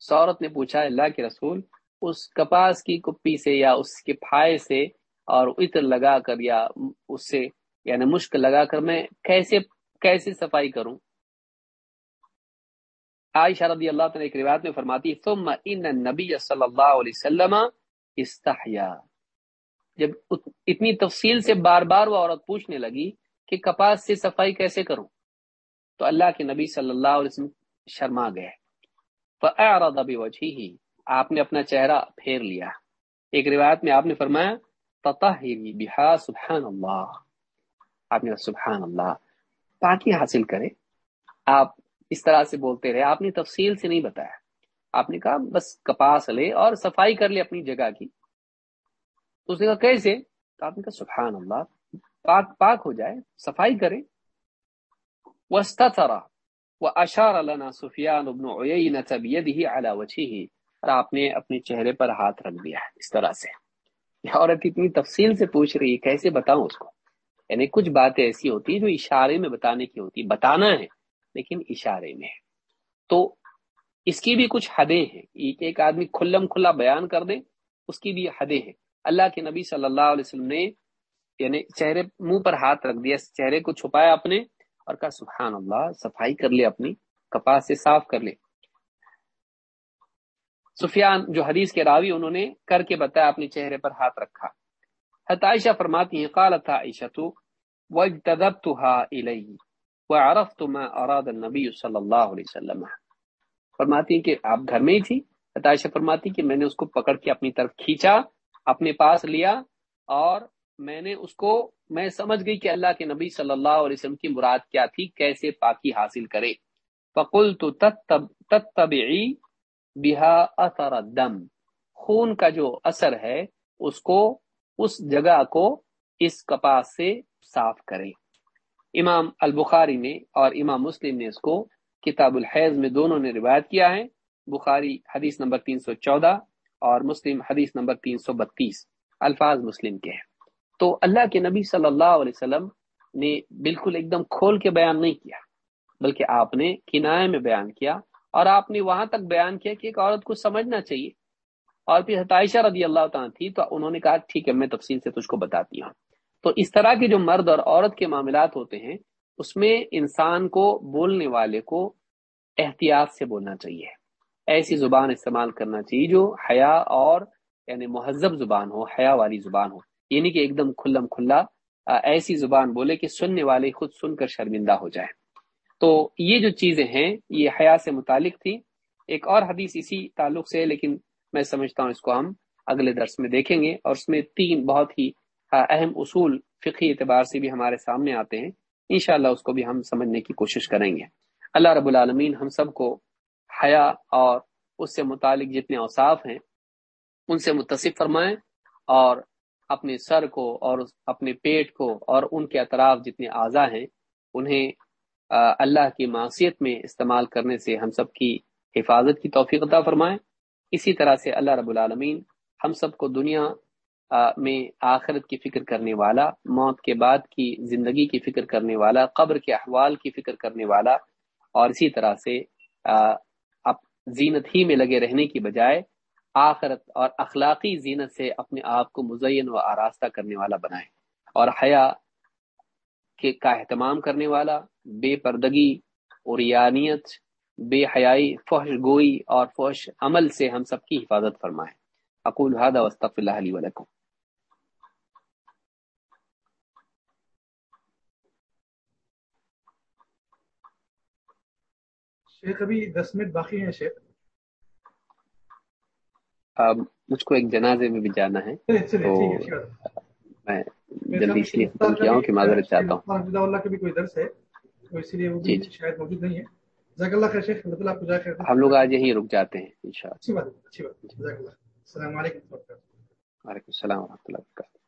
سورت نے پوچھا، اللہ کے رسول، اس کپاس کی کپی سے یا اس کے پھائے سے اور عطر لگا کر یا اس سے یعنی مشک لگا کر میں کیسے کیسے صفائی کروں؟ عائشہ رضی اللہ تعالی ایک روایت میں فرماتی، ثم ان النبی صلی اللہ علیہ وسلم استحیا۔ جب اتنی تفصیل سے بار بار وہ عورت پوچھنے لگی کہ کپاس سے صفائی کیسے کروں؟ تو اللہ کے نبی صلی اللہ علیہ وسلم شرما گئے۔ فاعرض بوجهه، آپ نے اپنا چہرہ پھیر لیا۔ ایک روایت میں آپ نے فرمایا تطہری بہا سبحان اللہ آپ نے سبحان اللہ پاکی حاصل کرے۔ آپ اس طرح سے بولتے رہے، آپ نے تفصیل سے نہیں بتایا۔ آپ نے کہا، بس کپاس لے اور صفائی کر لے اپنی جگہ کی۔ اس نے کہا، کیسے؟ تو آپ نے کہا، سبحان اللہ، پاک پاک ہو جائے، صفائی کرے. وسطرا وہ اشار لنا سفیان ابن عیینہ بیدہ علی وجہہ اور آپ نے اپنے چہرے پر ہاتھ رکھ دیا اس طرح سے۔ عورت اتنی تفصیل سے پوچھ رہی ہے، کیسے بتاؤں اس کو؟ یعنی کچھ باتیں ایسی ہوتی جو اشارے میں بتانے کی ہوتی بتانا ہے، لیکن اشارے میں تو اس کی بھی کچھ حدیں ہیں۔ ایک ایک آدمی کھلم کھلا بیان کر دے، اس کی بھی حدیں ہیں۔ اللہ کے نبی صلی اللہ علیہ وسلم نے یعنی چہرے، منہ پر ہاتھ رکھ دیا، چہرے کو چھپایا اپنے اور کہا، سبحان اللہ، صفائی کر لے اپنی، کپاس سے صاف کر لے۔ سفیان، جو حدیث کے راوی، انہوں نے کر کے بتایا، اپنے چہرے پر ہاتھ رکھا۔ عائشہ فرماتی ہیں، قالت عائشہ تو وجتذبتها الیہ وعرفت ما اراد النبی صلی اللہ علیہ وسلم۔ فرماتی ہیں کہ، آپ گھر میں ہی تھی؟ عائشہ فرماتی کہ، میں نے اس کو پکڑ کے اپنی طرف کھینچا اپنے پاس لیا اور میں نے اس کو، میں سمجھ گئی کہ اللہ کے نبی صلی اللہ علیہ وسلم کی مراد کیا تھی، کیسے پاکی حاصل کرے۔ فقلت تتبعی بہا اثر دم خون کا جو اثر ہے، اس کو، اس جگہ کو اس کپاس سے صاف کرے۔ امام البخاری نے اور امام مسلم نے اس کو کتاب الحیض میں دونوں نے روایت کیا ہے۔ بخاری حدیث نمبر تین سو چودہ۔ اور مسلم حدیث نمبر تین سو بتیس، الفاظ مسلم کے ہیں۔ تو اللہ کے نبی صلی اللہ علیہ وسلم نے بالکل ایک دم کھول کے بیان نہیں کیا، بلکہ آپ نے کنائے میں بیان کیا اور آپ نے وہاں تک بیان کیا کہ ایک عورت کو سمجھنا چاہیے۔ اور پھر حتائشہ رضی اللہ تعالیٰ تھی تو انہوں نے کہا، ٹھیک ہے، میں تفصیل سے تجھ کو بتاتی ہوں۔ تو اس طرح کے جو مرد اور عورت کے معاملات ہوتے ہیں، اس میں انسان کو بولنے والے کو احتیاط سے بولنا چاہیے۔ ایسی زبان استعمال کرنا چاہیے جو حیا اور یعنی مہذب زبان ہو، حیا والی زبان ہو۔ یعنی کہ ایک دم کھلم کھلا ایسی زبان بولے کہ سننے والے خود سن کر شرمندہ ہو جائے تو یہ جو چیزیں ہیں، یہ حیا سے متعلق تھی۔ ایک اور حدیث اسی تعلق سے، لیکن میں سمجھتا ہوں اس کو ہم اگلے درس میں دیکھیں گے۔ اور اس میں تین بہت ہی اہم اصول فقی اعتبار سے بھی ہمارے سامنے آتے ہیں۔ انشاءاللہ اس کو بھی ہم سمجھنے کی کوشش کریں گے۔ اللہ رب العالمین ہم سب کو حیا اور اس سے متعلق جتنے اوصاف ہیں، ان سے متصف فرمائیں اور اپنے سر کو اور اپنے پیٹ کو اور ان کے اطراف جتنے اعضاء ہیں، انہیں اللہ کی معصیت میں استعمال کرنے سے ہم سب کی حفاظت کی توفیق عطا فرمائیں۔ اسی طرح سے اللہ رب العالمین ہم سب کو دنیا میں آخرت کی فکر کرنے والا، موت کے بعد کی زندگی کی فکر کرنے والا، قبر کے احوال کی فکر کرنے والا اور اسی طرح سے زینت ہی میں لگے رہنے کی بجائے آخرت اور اخلاقی زینت سے اپنے آپ کو مزین و آراستہ کرنے والا بنائے اور حیا کے کا اہتمام کرنے والا، بے پردگی اور یانیت بے حیائی، فحش گوئی اور فحش عمل سے ہم سب کی حفاظت فرمائے اقول هذا واستغفر الله لي ولكم۔ شیخ ابھی دس منٹ باقی ہیں شیخ۔ مجھ کو ایک جنازے میں بھی جانا ہے۔ تو میں جلدی اس لیے ختم کیا ہوں کہ معذرت چاہتا ہوں۔ اللہ کا بھی کوئی درس ہے تو اسی لیے وہ بھی جی، جی۔ شاید موجود نہیں ہے۔ جزاک اللہ خیر شیخ اللہ آپ کو جزاک ہم لوگ آج یہیں رک جاتے ہیں انشاءاللہ۔ اچھی بات اچھی بات جزاک اللہ۔ السلام علیکم۔ وعلیکم السلام ورحمۃ اللہ وبرکاتہ۔